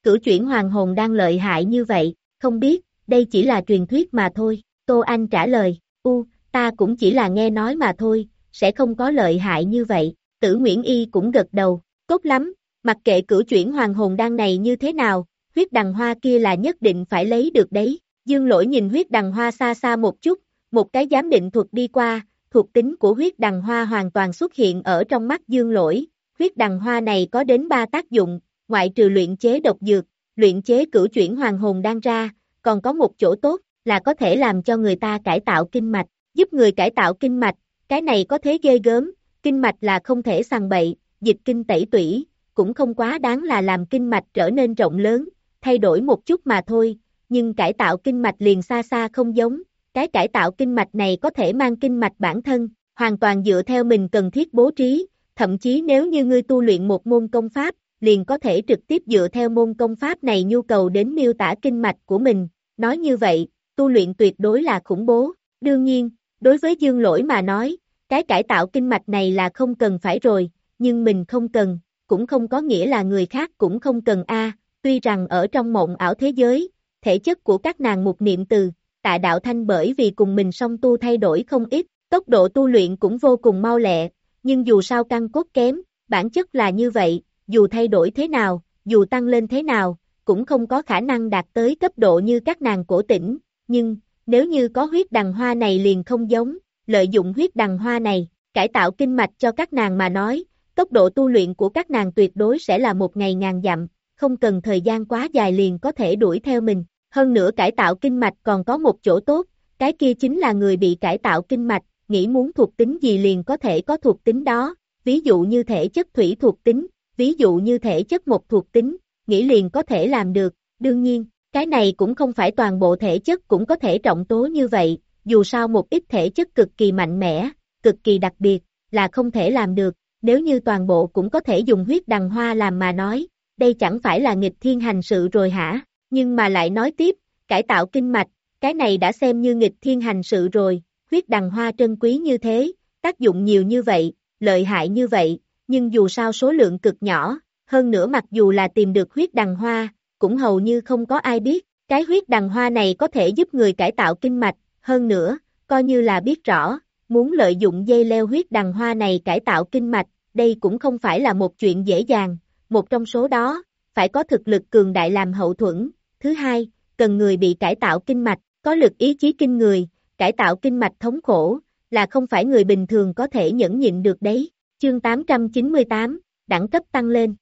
Cửu chuyển hoàng hồn đang lợi hại như vậy, không biết, đây chỉ là truyền thuyết mà thôi, Tô Anh trả lời, u, ta cũng chỉ là nghe nói mà thôi, sẽ không có lợi hại như vậy, tử Nguyễn Y cũng gật đầu, tốt lắm, mặc kệ cửu chuyển hoàng hồn đan này như thế nào, huyết đằng hoa kia là nhất định phải lấy được đấy, dương lỗi nhìn huyết đằng hoa xa xa một chút, một cái giám định thuật đi qua, thuộc tính của huyết đằng hoa hoàn toàn xuất hiện ở trong mắt dương lỗi, huyết đằng hoa này có đến 3 tác dụng, ngoại trừ luyện chế độc dược, luyện chế cửu chuyển hoàng hồn đang ra, còn có một chỗ tốt, là có thể làm cho người ta cải tạo kinh mạch, giúp người cải tạo kinh mạch, cái này có thế ghê gớm, kinh mạch là không thể sàng bậy, dịch kinh tẩy tủy, cũng không quá đáng là làm kinh mạch trở nên rộng lớn, thay đổi một chút mà thôi, nhưng cải tạo kinh mạch liền xa xa không giống, cái cải tạo kinh mạch này có thể mang kinh mạch bản thân, hoàn toàn dựa theo mình cần thiết bố trí, thậm chí nếu như ngươi tu luyện một môn công pháp, liền có thể trực tiếp dựa theo môn công pháp này nhu cầu đến miêu tả kinh mạch của mình, nói như vậy, tu luyện tuyệt đối là khủng bố, đương nhiên, đối với dương lỗi mà nói, cái cải tạo kinh mạch này là không cần phải rồi, nhưng mình không cần, cũng không có nghĩa là người khác cũng không cần a. Tuy rằng ở trong mộng ảo thế giới, thể chất của các nàng một niệm từ, tạ đạo thanh bởi vì cùng mình song tu thay đổi không ít, tốc độ tu luyện cũng vô cùng mau lẹ, nhưng dù sao căn cốt kém, bản chất là như vậy, dù thay đổi thế nào, dù tăng lên thế nào, cũng không có khả năng đạt tới cấp độ như các nàng cổ tỉnh, nhưng, nếu như có huyết đằng hoa này liền không giống, lợi dụng huyết đằng hoa này, cải tạo kinh mạch cho các nàng mà nói, tốc độ tu luyện của các nàng tuyệt đối sẽ là một ngày ngàn dặm, không cần thời gian quá dài liền có thể đuổi theo mình. Hơn nữa cải tạo kinh mạch còn có một chỗ tốt, cái kia chính là người bị cải tạo kinh mạch, nghĩ muốn thuộc tính gì liền có thể có thuộc tính đó, ví dụ như thể chất thủy thuộc tính, ví dụ như thể chất một thuộc tính, nghĩ liền có thể làm được, đương nhiên, cái này cũng không phải toàn bộ thể chất cũng có thể trọng tố như vậy, dù sao một ít thể chất cực kỳ mạnh mẽ, cực kỳ đặc biệt, là không thể làm được, nếu như toàn bộ cũng có thể dùng huyết đằng hoa làm mà nói, đây chẳng phải là nghịch thiên hành sự rồi hả, nhưng mà lại nói tiếp, cải tạo kinh mạch, cái này đã xem như nghịch thiên hành sự rồi, huyết đằng hoa trân quý như thế, tác dụng nhiều như vậy, lợi hại như vậy, nhưng dù sao số lượng cực nhỏ, hơn nữa mặc dù là tìm được huyết đằng hoa, cũng hầu như không có ai biết, cái huyết đằng hoa này có thể giúp người cải tạo kinh mạch, hơn nữa, coi như là biết rõ, muốn lợi dụng dây leo huyết đằng hoa này cải tạo kinh mạch, đây cũng không phải là một chuyện dễ dàng, một trong số đó, phải có thực lực cường đại làm hậu thuẫn, thứ hai, cần người bị cải tạo kinh mạch, có lực ý chí kinh người, cải tạo kinh mạch thống khổ, là không phải người bình thường có thể nhẫn nhịn được đấy. Chương 898, đẳng cấp tăng lên.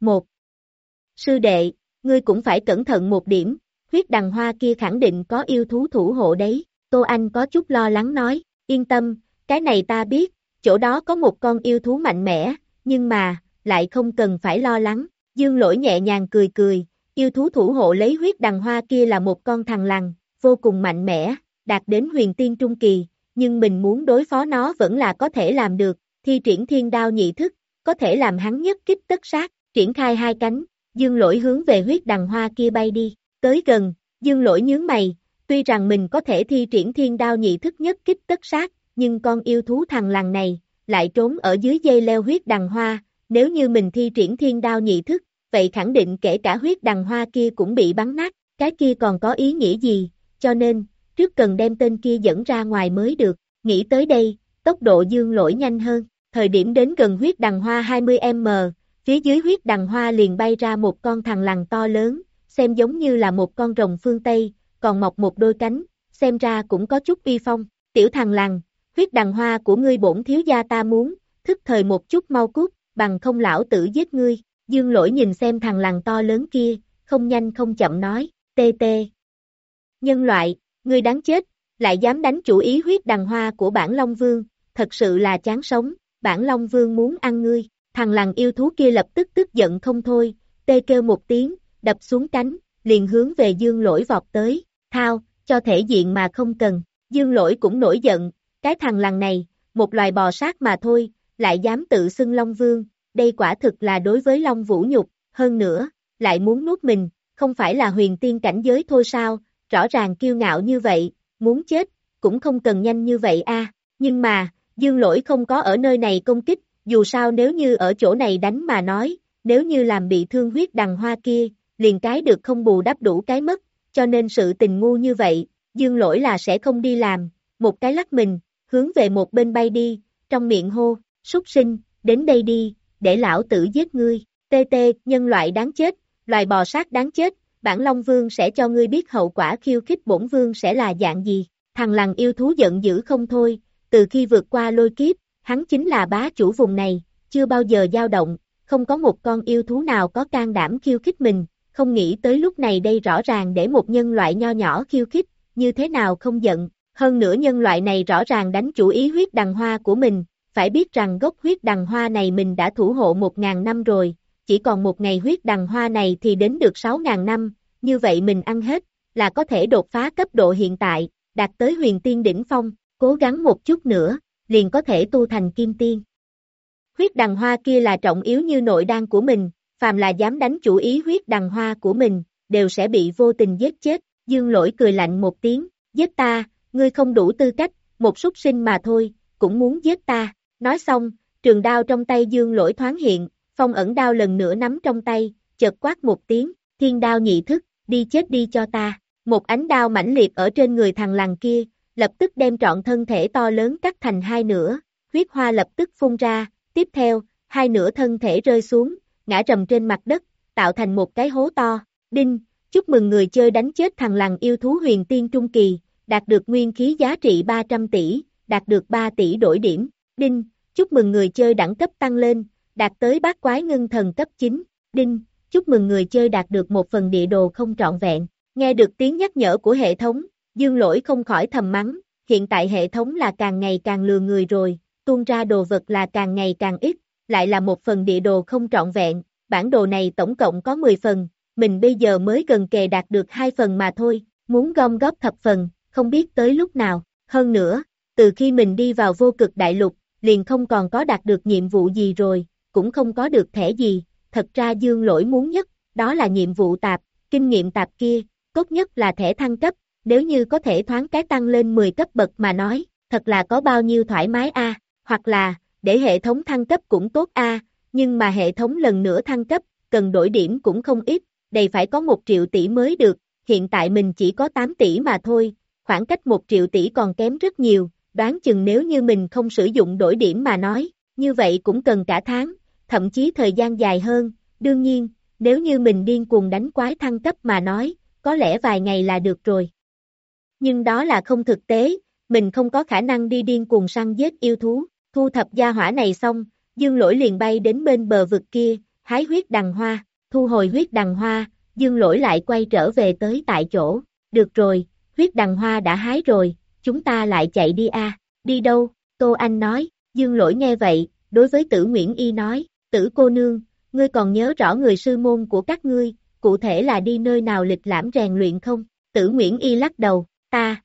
1. Sư đệ, ngươi cũng phải cẩn thận một điểm, huyết đằng hoa kia khẳng định có yêu thú thủ hộ đấy. Tô Anh có chút lo lắng nói, yên tâm, cái này ta biết, chỗ đó có một con yêu thú mạnh mẽ, nhưng mà, lại không cần phải lo lắng. Dương lỗi nhẹ nhàng cười cười, yêu thú thủ hộ lấy huyết đằng hoa kia là một con thằng lằn, vô cùng mạnh mẽ, đạt đến huyền tiên trung kỳ, nhưng mình muốn đối phó nó vẫn là có thể làm được, thi triển thiên đao nhị thức, có thể làm hắn nhất kích tất sát, triển khai hai cánh, dương lỗi hướng về huyết đằng hoa kia bay đi, tới gần, dương lỗi nhướng mày, tuy rằng mình có thể thi triển thiên đao nhị thức nhất kích tất sát, nhưng con yêu thú thằng lằn này, lại trốn ở dưới dây leo huyết đằng hoa, nếu như mình thi triển thiên đao nhị thức, vậy khẳng định kể cả huyết đằng hoa kia cũng bị bắn nát, cái kia còn có ý nghĩa gì, cho nên, trước cần đem tên kia dẫn ra ngoài mới được, nghĩ tới đây, tốc độ dương lỗi nhanh hơn, thời điểm đến gần huyết đằng hoa 20m, phía dưới huyết đằng hoa liền bay ra một con thằng lằn to lớn, xem giống như là một con rồng phương Tây, còn mọc một đôi cánh, xem ra cũng có chút uy phong, tiểu thằng lằn, huyết đằng hoa của ngươi bổn thiếu gia ta muốn, thức thời một chút mau cút, bằng không lão tử giết ngươi, dương lỗi nhìn xem thằng lằn to lớn kia, không nhanh không chậm nói, tê tê. Nhân loại, ngươi đáng chết, lại dám đánh chủ ý huyết đằng hoa của bản Long Vương, thật sự là chán sống, bản Long Vương muốn ăn ngươi, thằng lằn yêu thú kia lập tức tức giận không thôi, tê kêu một tiếng, đập xuống cánh, liền hướng về dương lỗi vọt tới, thao, cho thể diện mà không cần, dương lỗi cũng nổi giận, cái thằng lằn này, một loài bò sát mà thôi, lại dám tự xưng Long Vương, đây quả thực là đối với Long Vũ nhục, hơn nữa, lại muốn nuốt mình, không phải là huyền tiên cảnh giới thôi sao, rõ ràng kiêu ngạo như vậy, muốn chết, cũng không cần nhanh như vậy a. nhưng mà, dương lỗi không có ở nơi này công kích, dù sao nếu như ở chỗ này đánh mà nói, nếu như làm bị thương huyết đằng hoa kia, liền cái được không bù đắp đủ cái mất, cho nên sự tình ngu như vậy, dương lỗi là sẽ không đi làm, một cái lắc mình, hướng về một bên bay đi, trong miệng hô, súc sinh, đến đây đi, để lão tử giết ngươi, tê tê, nhân loại đáng chết, loài bò sát đáng chết, bản Long Vương sẽ cho ngươi biết hậu quả khiêu khích bổn Vương sẽ là dạng gì, thằng lằn yêu thú giận dữ không thôi, từ khi vượt qua lôi kiếp, hắn chính là bá chủ vùng này, chưa bao giờ dao động, không có một con yêu thú nào có can đảm khiêu khích mình, không nghĩ tới lúc này đây rõ ràng để một nhân loại nho nhỏ khiêu khích, như thế nào không giận, hơn nữa nhân loại này rõ ràng đánh chủ ý huyết đằng hoa của mình, phải biết rằng gốc huyết đằng hoa này mình đã thủ hộ một ngàn năm rồi, chỉ còn một ngày huyết đằng hoa này thì đến được sáu ngàn năm, như vậy mình ăn hết, là có thể đột phá cấp độ hiện tại, đạt tới huyền tiên đỉnh phong, cố gắng một chút nữa, liền có thể tu thành kim tiên. Huyết đằng hoa kia là trọng yếu như nội đan của mình, phàm là dám đánh chủ ý huyết đằng hoa của mình, đều sẽ bị vô tình giết chết, dương lỗi cười lạnh một tiếng, giết ta, ngươi không đủ tư cách, một súc sinh mà thôi, cũng muốn giết ta, nói xong, trường đao trong tay dương lỗi thoáng hiện, phong ẩn đao lần nữa nắm trong tay, chợt quát một tiếng, thiên đao nhị thức, đi chết đi cho ta, một ánh đao mãnh liệt ở trên người thằng lằn kia, lập tức đem trọn thân thể to lớn cắt thành hai nửa, huyết hoa lập tức phun ra, tiếp theo, hai nửa thân thể rơi xuống, ngã rầm trên mặt đất, tạo thành một cái hố to, đinh, chúc mừng người chơi đánh chết thằng lằn yêu thú huyền tiên trung kỳ, đạt được nguyên khí giá trị 300 tỷ, đạt được 3 tỷ đổi điểm, đinh, chúc mừng người chơi đẳng cấp tăng lên, đạt tới bát quái ngưng thần cấp 9, đinh, chúc mừng người chơi đạt được một phần địa đồ không trọn vẹn, nghe được tiếng nhắc nhở của hệ thống, dương lỗi không khỏi thầm mắng, hiện tại hệ thống là càng ngày càng lừa người rồi, tuôn ra đồ vật là càng ngày càng ít, lại là một phần địa đồ không trọn vẹn, bản đồ này tổng cộng có 10 phần, mình bây giờ mới gần kề đạt được hai phần mà thôi, muốn gom góp thập phần, không biết tới lúc nào, hơn nữa, từ khi mình đi vào vô cực đại lục, liền không còn có đạt được nhiệm vụ gì rồi, cũng không có được thẻ gì, thật ra dương lỗi muốn nhất, đó là nhiệm vụ tạp, kinh nghiệm tạp kia, tốt nhất là thẻ thăng cấp, nếu như có thể thoáng cái tăng lên 10 cấp bậc mà nói, thật là có bao nhiêu thoải mái a. Hoặc là, để hệ thống thăng cấp cũng tốt a nhưng mà hệ thống lần nữa thăng cấp, cần đổi điểm cũng không ít, đầy phải có 1 triệu tỷ mới được, hiện tại mình chỉ có 8 tỷ mà thôi, khoảng cách 1 triệu tỷ còn kém rất nhiều, đoán chừng nếu như mình không sử dụng đổi điểm mà nói, như vậy cũng cần cả tháng, thậm chí thời gian dài hơn, đương nhiên, nếu như mình điên cuồng đánh quái thăng cấp mà nói, có lẽ vài ngày là được rồi. Nhưng đó là không thực tế, mình không có khả năng đi điên cuồng săn giết yêu thú, thu thập gia hỏa này xong, dương lỗi liền bay đến bên bờ vực kia, hái huyết đằng hoa, thu hồi huyết đằng hoa, dương lỗi lại quay trở về tới tại chỗ, được rồi, huyết đằng hoa đã hái rồi, chúng ta lại chạy đi a. Đi đâu, Tô Anh nói, dương lỗi nghe vậy, đối với tử Nguyễn Y nói, tử cô nương, ngươi còn nhớ rõ người sư môn của các ngươi, cụ thể là đi nơi nào lịch lãm rèn luyện không? Tử Nguyễn Y lắc đầu, ta.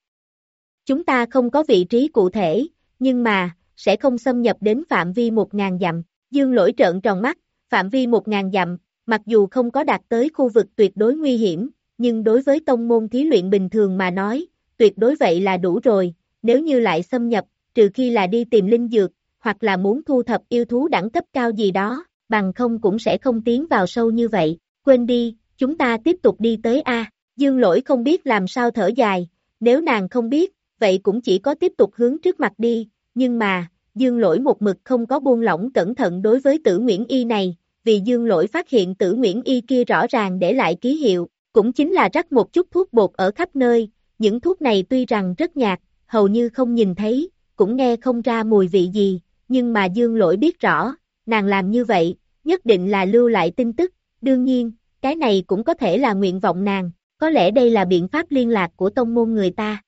Chúng ta không có vị trí cụ thể, nhưng mà, sẽ không xâm nhập đến phạm vi một ngàn dặm. Dương lỗi trợn tròn mắt, phạm vi một ngàn dặm, mặc dù không có đạt tới khu vực tuyệt đối nguy hiểm, nhưng đối với tông môn thí luyện bình thường mà nói, tuyệt đối vậy là đủ rồi, nếu như lại xâm nhập, trừ khi là đi tìm linh dược, hoặc là muốn thu thập yêu thú đẳng cấp cao gì đó, bằng không cũng sẽ không tiến vào sâu như vậy, quên đi, chúng ta tiếp tục đi tới A, dương lỗi không biết làm sao thở dài, nếu nàng không biết, vậy cũng chỉ có tiếp tục hướng trước mặt đi, nhưng mà, dương lỗi một mực không có buông lỏng cẩn thận đối với tử Nguyễn Y này, vì dương lỗi phát hiện tử Nguyễn Y kia rõ ràng để lại ký hiệu, cũng chính là rắc một chút thuốc bột ở khắp nơi, những thuốc này tuy rằng rất nhạt, hầu như không nhìn thấy, cũng nghe không ra mùi vị gì, nhưng mà dương lỗi biết rõ, nàng làm như vậy, nhất định là lưu lại tin tức, đương nhiên, cái này cũng có thể là nguyện vọng nàng, có lẽ đây là biện pháp liên lạc của tông môn người ta.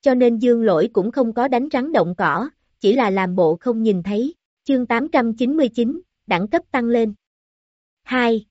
Cho nên dương lỗi cũng không có đánh rắn động cỏ, chỉ là làm bộ không nhìn thấy, chương 899, đẳng cấp tăng lên. 2.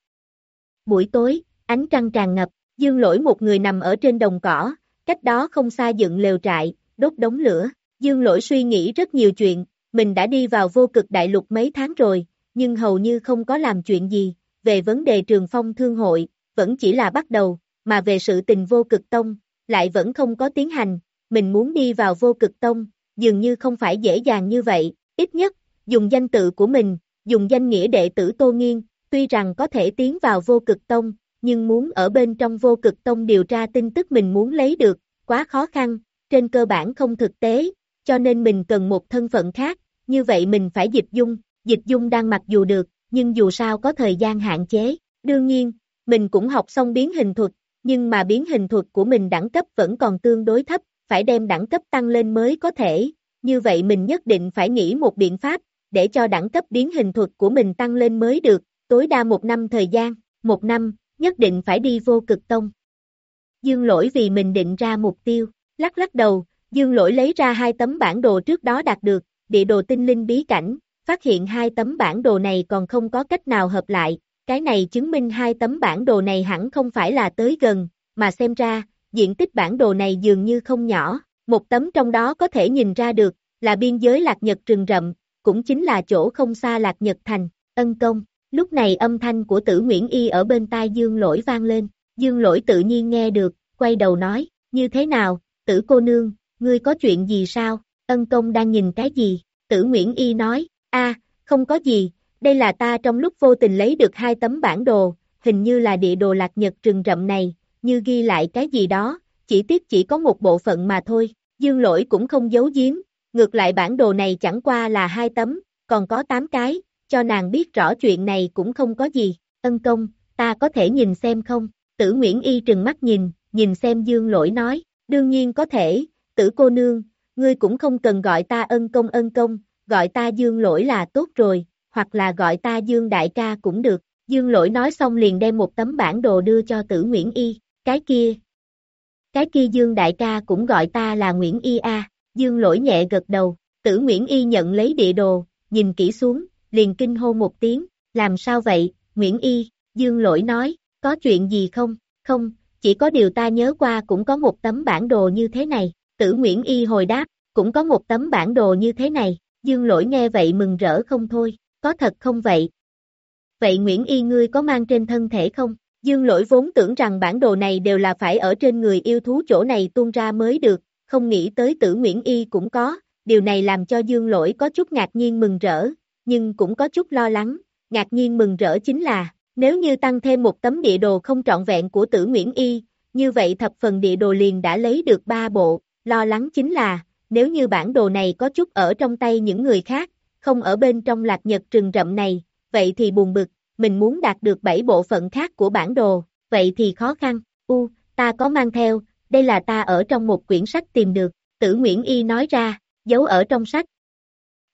Buổi tối, ánh trăng tràn ngập, dương lỗi một người nằm ở trên đồng cỏ, cách đó không xa dựng lều trại, đốt đống lửa, dương lỗi suy nghĩ rất nhiều chuyện, mình đã đi vào vô cực đại lục mấy tháng rồi, nhưng hầu như không có làm chuyện gì, về vấn đề trường phong thương hội, vẫn chỉ là bắt đầu, mà về sự tình vô cực tông, lại vẫn không có tiến hành, mình muốn đi vào vô cực tông, dường như không phải dễ dàng như vậy, ít nhất, dùng danh tự của mình, dùng danh nghĩa đệ tử Tô Nghiên, tuy rằng có thể tiến vào vô cực tông, nhưng muốn ở bên trong vô cực tông điều tra tin tức mình muốn lấy được, quá khó khăn, trên cơ bản không thực tế, cho nên mình cần một thân phận khác, như vậy mình phải dịch dung, dịch dung đang mặc dù được, nhưng dù sao có thời gian hạn chế, đương nhiên, mình cũng học xong biến hình thuật, nhưng mà biến hình thuật của mình đẳng cấp vẫn còn tương đối thấp, phải đem đẳng cấp tăng lên mới có thể, như vậy mình nhất định phải nghĩ một biện pháp, để cho đẳng cấp biến hình thuật của mình tăng lên mới được, tối đa một năm thời gian, một năm, nhất định phải đi vô cực tông. Dương lỗi vì mình định ra mục tiêu, lắc lắc đầu, dương lỗi lấy ra hai tấm bản đồ trước đó đạt được, địa đồ tinh linh bí cảnh, phát hiện hai tấm bản đồ này còn không có cách nào hợp lại, cái này chứng minh hai tấm bản đồ này hẳn không phải là tới gần, mà xem ra, diện tích bản đồ này dường như không nhỏ, một tấm trong đó có thể nhìn ra được, là biên giới Lạc Nhật rừng rậm, cũng chính là chỗ không xa Lạc Nhật Thành, ân công. Lúc này âm thanh của tử Nguyễn Y ở bên tai Dương Lỗi vang lên, Dương Lỗi tự nhiên nghe được, quay đầu nói, như thế nào, tử cô nương, ngươi có chuyện gì sao, ân công đang nhìn cái gì, tử Nguyễn Y nói, a không có gì, đây là ta trong lúc vô tình lấy được hai tấm bản đồ, hình như là địa đồ lạc nhật rừng rậm này, như ghi lại cái gì đó, chỉ tiếc chỉ có một bộ phận mà thôi, dương lỗi cũng không giấu giếm, ngược lại bản đồ này chẳng qua là hai tấm, còn có tám cái, cho nàng biết rõ chuyện này cũng không có gì, ân công, ta có thể nhìn xem không, tử Nguyễn Y trừng mắt nhìn, nhìn xem dương lỗi nói, đương nhiên có thể, tử cô nương, ngươi cũng không cần gọi ta ân công ân công, gọi ta dương lỗi là tốt rồi, hoặc là gọi ta dương đại ca cũng được, dương lỗi nói xong liền đem một tấm bản đồ đưa cho tử Nguyễn Y, cái kia. Cái kia dương đại ca cũng gọi ta là Nguyễn Y A, dương lỗi nhẹ gật đầu, tử Nguyễn Y nhận lấy địa đồ, nhìn kỹ xuống, liền kinh hô một tiếng, làm sao vậy, Nguyễn Y, dương lỗi nói, có chuyện gì không, không, chỉ có điều ta nhớ qua cũng có một tấm bản đồ như thế này, tử Nguyễn Y hồi đáp, cũng có một tấm bản đồ như thế này, dương lỗi nghe vậy mừng rỡ không thôi, có thật không vậy? Vậy Nguyễn Y ngươi có mang trên thân thể không? Dương lỗi vốn tưởng rằng bản đồ này đều là phải ở trên người yêu thú chỗ này tuôn ra mới được, không nghĩ tới tử Nguyễn Y cũng có, điều này làm cho dương lỗi có chút ngạc nhiên mừng rỡ, nhưng cũng có chút lo lắng, ngạc nhiên mừng rỡ chính là, nếu như tăng thêm một tấm địa đồ không trọn vẹn của tử Nguyễn Y, như vậy thập phần địa đồ liền đã lấy được ba bộ, lo lắng chính là, nếu như bản đồ này có chút ở trong tay những người khác, không ở bên trong lạc nhật rừng rậm này, vậy thì buồn bực, mình muốn đạt được bảy bộ phận khác của bản đồ, vậy thì khó khăn, u, ta có mang theo, đây là ta ở trong một quyển sách tìm được, tử Nguyễn Y nói ra, giấu ở trong sách.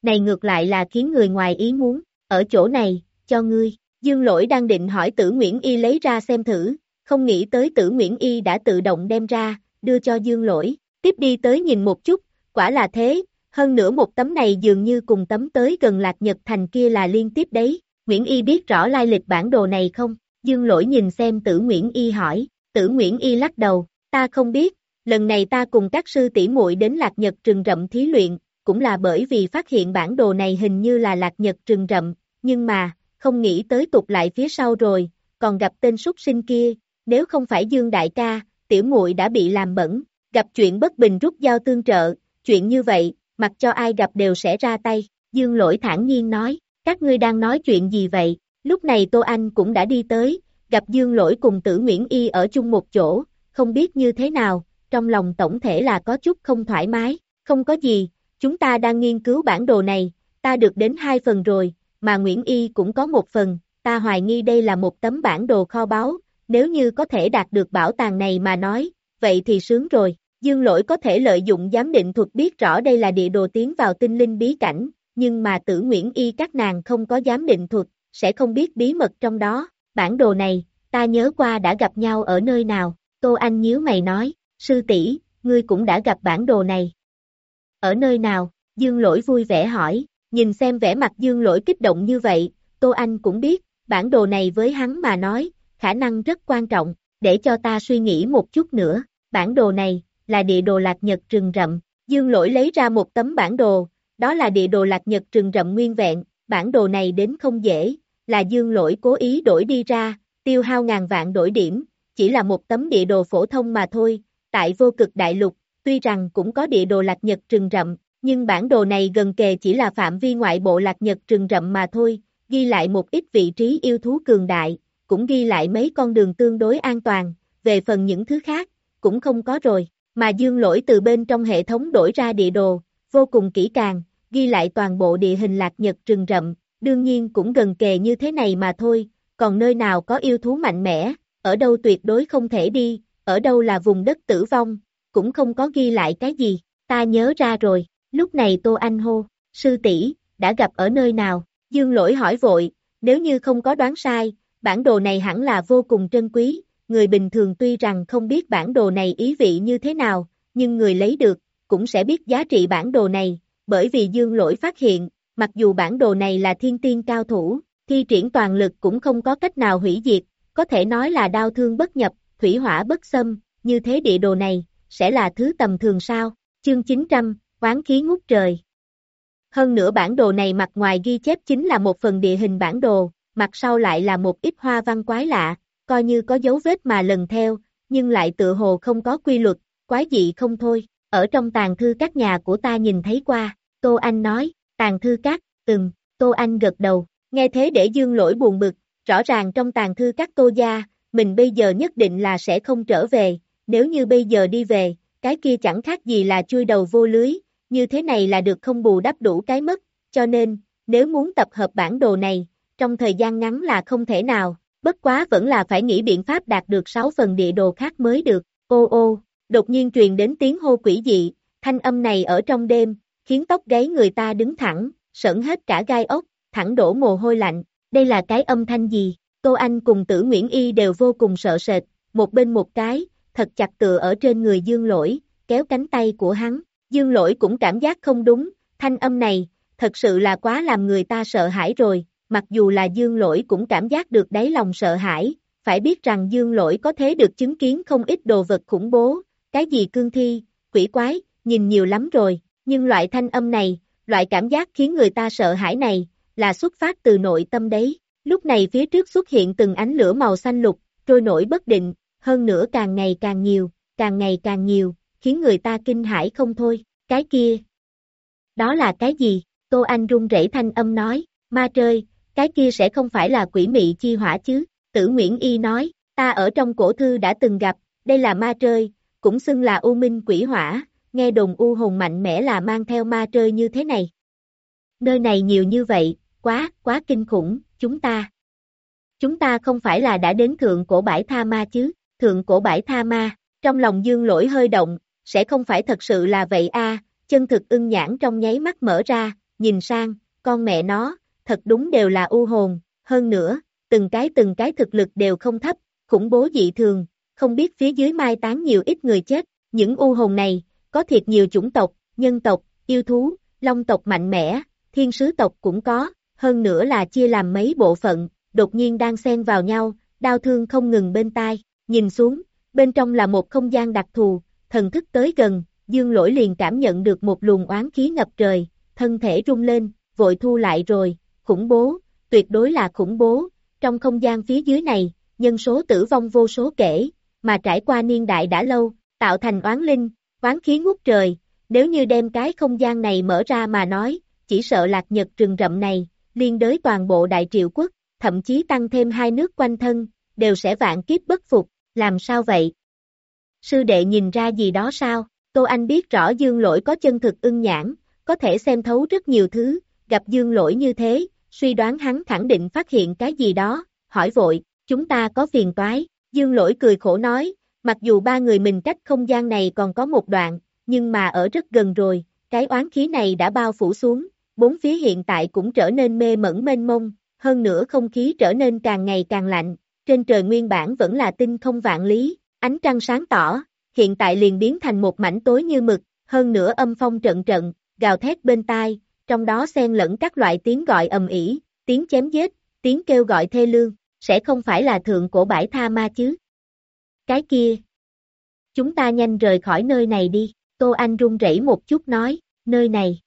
Này ngược lại là khiến người ngoài ý muốn, ở chỗ này, cho ngươi, dương lỗi đang định hỏi tử Nguyễn Y lấy ra xem thử, không nghĩ tới tử Nguyễn Y đã tự động đem ra, đưa cho dương lỗi, tiếp đi tới nhìn một chút, quả là thế, hơn nữa một tấm này dường như cùng tấm tới gần lạc nhật thành kia là liên tiếp đấy, Nguyễn Y biết rõ lai lịch bản đồ này không? Dương lỗi nhìn xem tử Nguyễn Y hỏi, tử Nguyễn Y lắc đầu, ta không biết, lần này ta cùng các sư tỷ muội đến lạc nhật rừng rậm thí luyện, cũng là bởi vì phát hiện bản đồ này hình như là lạc nhật rừng rậm, nhưng mà, không nghĩ tới tục lại phía sau rồi, còn gặp tên súc sinh kia, nếu không phải Dương đại ca, tiểu muội đã bị làm bẩn, gặp chuyện bất bình rút dao tương trợ, chuyện như vậy, mặc cho ai gặp đều sẽ ra tay, Dương lỗi thản nhiên nói, các ngươi đang nói chuyện gì vậy, lúc này Tô Anh cũng đã đi tới, gặp Dương lỗi cùng tử Nguyễn Y ở chung một chỗ, không biết như thế nào, trong lòng tổng thể là có chút không thoải mái, không có gì, chúng ta đang nghiên cứu bản đồ này, ta được đến hai phần rồi, mà Nguyễn Y cũng có một phần, ta hoài nghi đây là một tấm bản đồ kho báu, nếu như có thể đạt được bảo tàng này mà nói, vậy thì sướng rồi, dương lỗi có thể lợi dụng giám định thuật biết rõ đây là địa đồ tiến vào tinh linh bí cảnh, nhưng mà tử Nguyễn Y các nàng không có giám định thuật, sẽ không biết bí mật trong đó, bản đồ này, ta nhớ qua đã gặp nhau ở nơi nào, Tô Anh nhíu mày nói, sư tỷ ngươi cũng đã gặp bản đồ này. Ở nơi nào, Dương Lỗi vui vẻ hỏi, nhìn xem vẻ mặt Dương Lỗi kích động như vậy, Tô Anh cũng biết, bản đồ này với hắn mà nói, khả năng rất quan trọng, để cho ta suy nghĩ một chút nữa, bản đồ này, là địa đồ lạc nhật rừng rậm, Dương Lỗi lấy ra một tấm bản đồ, đó là địa đồ lạc nhật rừng rậm nguyên vẹn, bản đồ này đến không dễ, là Dương Lỗi cố ý đổi đi ra, tiêu hao ngàn vạn đổi điểm, chỉ là một tấm địa đồ phổ thông mà thôi, tại vô cực đại lục, tuy rằng cũng có địa đồ lạc nhật rừng rậm, nhưng bản đồ này gần kề chỉ là phạm vi ngoại bộ lạc nhật rừng rậm mà thôi, ghi lại một ít vị trí yêu thú cường đại, cũng ghi lại mấy con đường tương đối an toàn, về phần những thứ khác, cũng không có rồi, mà dương lỗi từ bên trong hệ thống đổi ra địa đồ, vô cùng kỹ càng, ghi lại toàn bộ địa hình lạc nhật rừng rậm, đương nhiên cũng gần kề như thế này mà thôi, còn nơi nào có yêu thú mạnh mẽ, ở đâu tuyệt đối không thể đi, ở đâu là vùng đất tử vong, cũng không có ghi lại cái gì, ta nhớ ra rồi, lúc này Tô Anh hô, sư tỷ đã gặp ở nơi nào, dương lỗi hỏi vội, nếu như không có đoán sai, bản đồ này hẳn là vô cùng trân quý, người bình thường tuy rằng không biết bản đồ này ý vị như thế nào, nhưng người lấy được, cũng sẽ biết giá trị bản đồ này, bởi vì dương lỗi phát hiện, mặc dù bản đồ này là thiên tiên cao thủ, thi triển toàn lực cũng không có cách nào hủy diệt, có thể nói là đau thương bất nhập, thủy hỏa bất xâm, như thế địa đồ này, sẽ là thứ tầm thường sao, chương 900, quán khí ngút trời. Hơn nữa bản đồ này mặt ngoài ghi chép chính là một phần địa hình bản đồ, mặt sau lại là một ít hoa văn quái lạ, coi như có dấu vết mà lần theo, nhưng lại tự hồ không có quy luật, quái dị không thôi, ở trong tàn thư các nhà của ta nhìn thấy qua, Tô Anh nói, tàn thư các, từng, Tô Anh gật đầu, nghe thế để dương lỗi buồn bực, rõ ràng trong tàn thư các tô gia, mình bây giờ nhất định là sẽ không trở về, nếu như bây giờ đi về, cái kia chẳng khác gì là chui đầu vô lưới, như thế này là được không bù đắp đủ cái mất, cho nên, nếu muốn tập hợp bản đồ này, trong thời gian ngắn là không thể nào, bất quá vẫn là phải nghĩ biện pháp đạt được 6 phần địa đồ khác mới được, ô ô, đột nhiên truyền đến tiếng hô quỷ dị, thanh âm này ở trong đêm, khiến tóc gáy người ta đứng thẳng, sởn hết cả gai ốc, thẳng đổ mồ hôi lạnh, đây là cái âm thanh gì, Cô Anh cùng tử Nguyễn Y đều vô cùng sợ sệt, một bên một cái, thật chặt tựa ở trên người dương lỗi, kéo cánh tay của hắn, dương lỗi cũng cảm giác không đúng, thanh âm này, thật sự là quá làm người ta sợ hãi rồi, mặc dù là dương lỗi cũng cảm giác được đáy lòng sợ hãi, phải biết rằng dương lỗi có thế được chứng kiến không ít đồ vật khủng bố, cái gì cương thi, quỷ quái, nhìn nhiều lắm rồi, nhưng loại thanh âm này, loại cảm giác khiến người ta sợ hãi này, là xuất phát từ nội tâm đấy. Lúc này phía trước xuất hiện từng ánh lửa màu xanh lục, trôi nổi bất định, hơn nữa càng ngày càng nhiều, càng ngày càng nhiều, khiến người ta kinh hãi không thôi, cái kia. Đó là cái gì? Tô Anh run rẩy thanh âm nói, ma trời, cái kia sẽ không phải là quỷ mị chi hỏa chứ, tử Nguyễn Y nói, ta ở trong cổ thư đã từng gặp, đây là ma trời, cũng xưng là u minh quỷ hỏa, nghe đồn u hồn mạnh mẽ là mang theo ma trời như thế này. Nơi này nhiều như vậy, quá, quá kinh khủng, chúng ta. Chúng ta không phải là đã đến thượng cổ bãi tha ma chứ, thượng cổ bãi tha ma, trong lòng dương lỗi hơi động, sẽ không phải thật sự là vậy a chân thực ưng nhãn trong nháy mắt mở ra, nhìn sang, con mẹ nó, thật đúng đều là u hồn, hơn nữa, từng cái từng cái thực lực đều không thấp, khủng bố dị thường, không biết phía dưới mai tán nhiều ít người chết, những u hồn này, có thiệt nhiều chủng tộc, nhân tộc, yêu thú, long tộc mạnh mẽ, thiên sứ tộc cũng có, hơn nữa là chia làm mấy bộ phận, đột nhiên đang xen vào nhau, đau thương không ngừng bên tai, nhìn xuống, bên trong là một không gian đặc thù, thần thức tới gần, dương lỗi liền cảm nhận được một luồng oán khí ngập trời, thân thể rung lên, vội thu lại rồi, khủng bố, tuyệt đối là khủng bố, trong không gian phía dưới này, nhân số tử vong vô số kể, mà trải qua niên đại đã lâu, tạo thành oán linh, oán khí ngút trời, nếu như đem cái không gian này mở ra mà nói, chỉ sợ lạc nhật rừng rậm này, liên đới toàn bộ đại triệu quốc, thậm chí tăng thêm hai nước quanh thân, đều sẽ vạn kiếp bất phục, làm sao vậy? Sư đệ nhìn ra gì đó sao? Tô Anh biết rõ dương lỗi có chân thực ưng nhãn, có thể xem thấu rất nhiều thứ, gặp dương lỗi như thế, suy đoán hắn khẳng định phát hiện cái gì đó, hỏi vội, chúng ta có phiền toái, dương lỗi cười khổ nói, mặc dù ba người mình cách không gian này còn có một đoạn, nhưng mà ở rất gần rồi, cái oán khí này đã bao phủ xuống, bốn phía hiện tại cũng trở nên mê mẩn mênh mông, hơn nữa không khí trở nên càng ngày càng lạnh, trên trời nguyên bản vẫn là tinh không vạn lý, ánh trăng sáng tỏ, hiện tại liền biến thành một mảnh tối như mực, hơn nữa âm phong trận trận, gào thét bên tai, trong đó xen lẫn các loại tiếng gọi ầm ĩ, tiếng chém giết, tiếng kêu gọi thê lương, sẽ không phải là thượng cổ bãi tha ma chứ. Cái kia, chúng ta nhanh rời khỏi nơi này đi, Tô Anh run rẩy một chút nói, nơi này.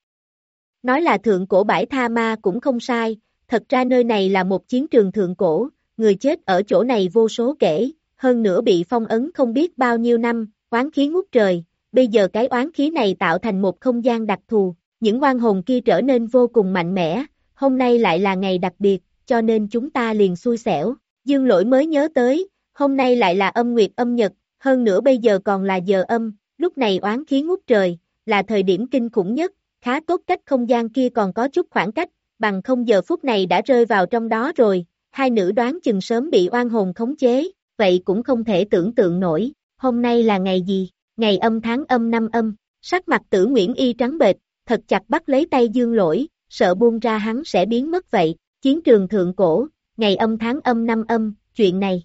Nói là thượng cổ bãi tha ma cũng không sai, thật ra nơi này là một chiến trường thượng cổ, người chết ở chỗ này vô số kể, hơn nữa bị phong ấn không biết bao nhiêu năm, oán khí ngút trời, bây giờ cái oán khí này tạo thành một không gian đặc thù, những oan hồn kia trở nên vô cùng mạnh mẽ, hôm nay lại là ngày đặc biệt, cho nên chúng ta liền xui xẻo, dương lỗi mới nhớ tới, hôm nay lại là âm nguyệt âm nhật, hơn nữa bây giờ còn là giờ âm, lúc này oán khí ngút trời, là thời điểm kinh khủng nhất, khá tốt cách không gian kia còn có chút khoảng cách, bằng không giờ phút này đã rơi vào trong đó rồi, hai nữ đoán chừng sớm bị oan hồn khống chế, vậy cũng không thể tưởng tượng nổi, hôm nay là ngày gì, ngày âm tháng âm năm âm, sắc mặt tử Nguyễn Y trắng bệch, thật chặt bắt lấy tay dương lỗi, sợ buông ra hắn sẽ biến mất vậy, chiến trường thượng cổ, ngày âm tháng âm năm âm, chuyện này.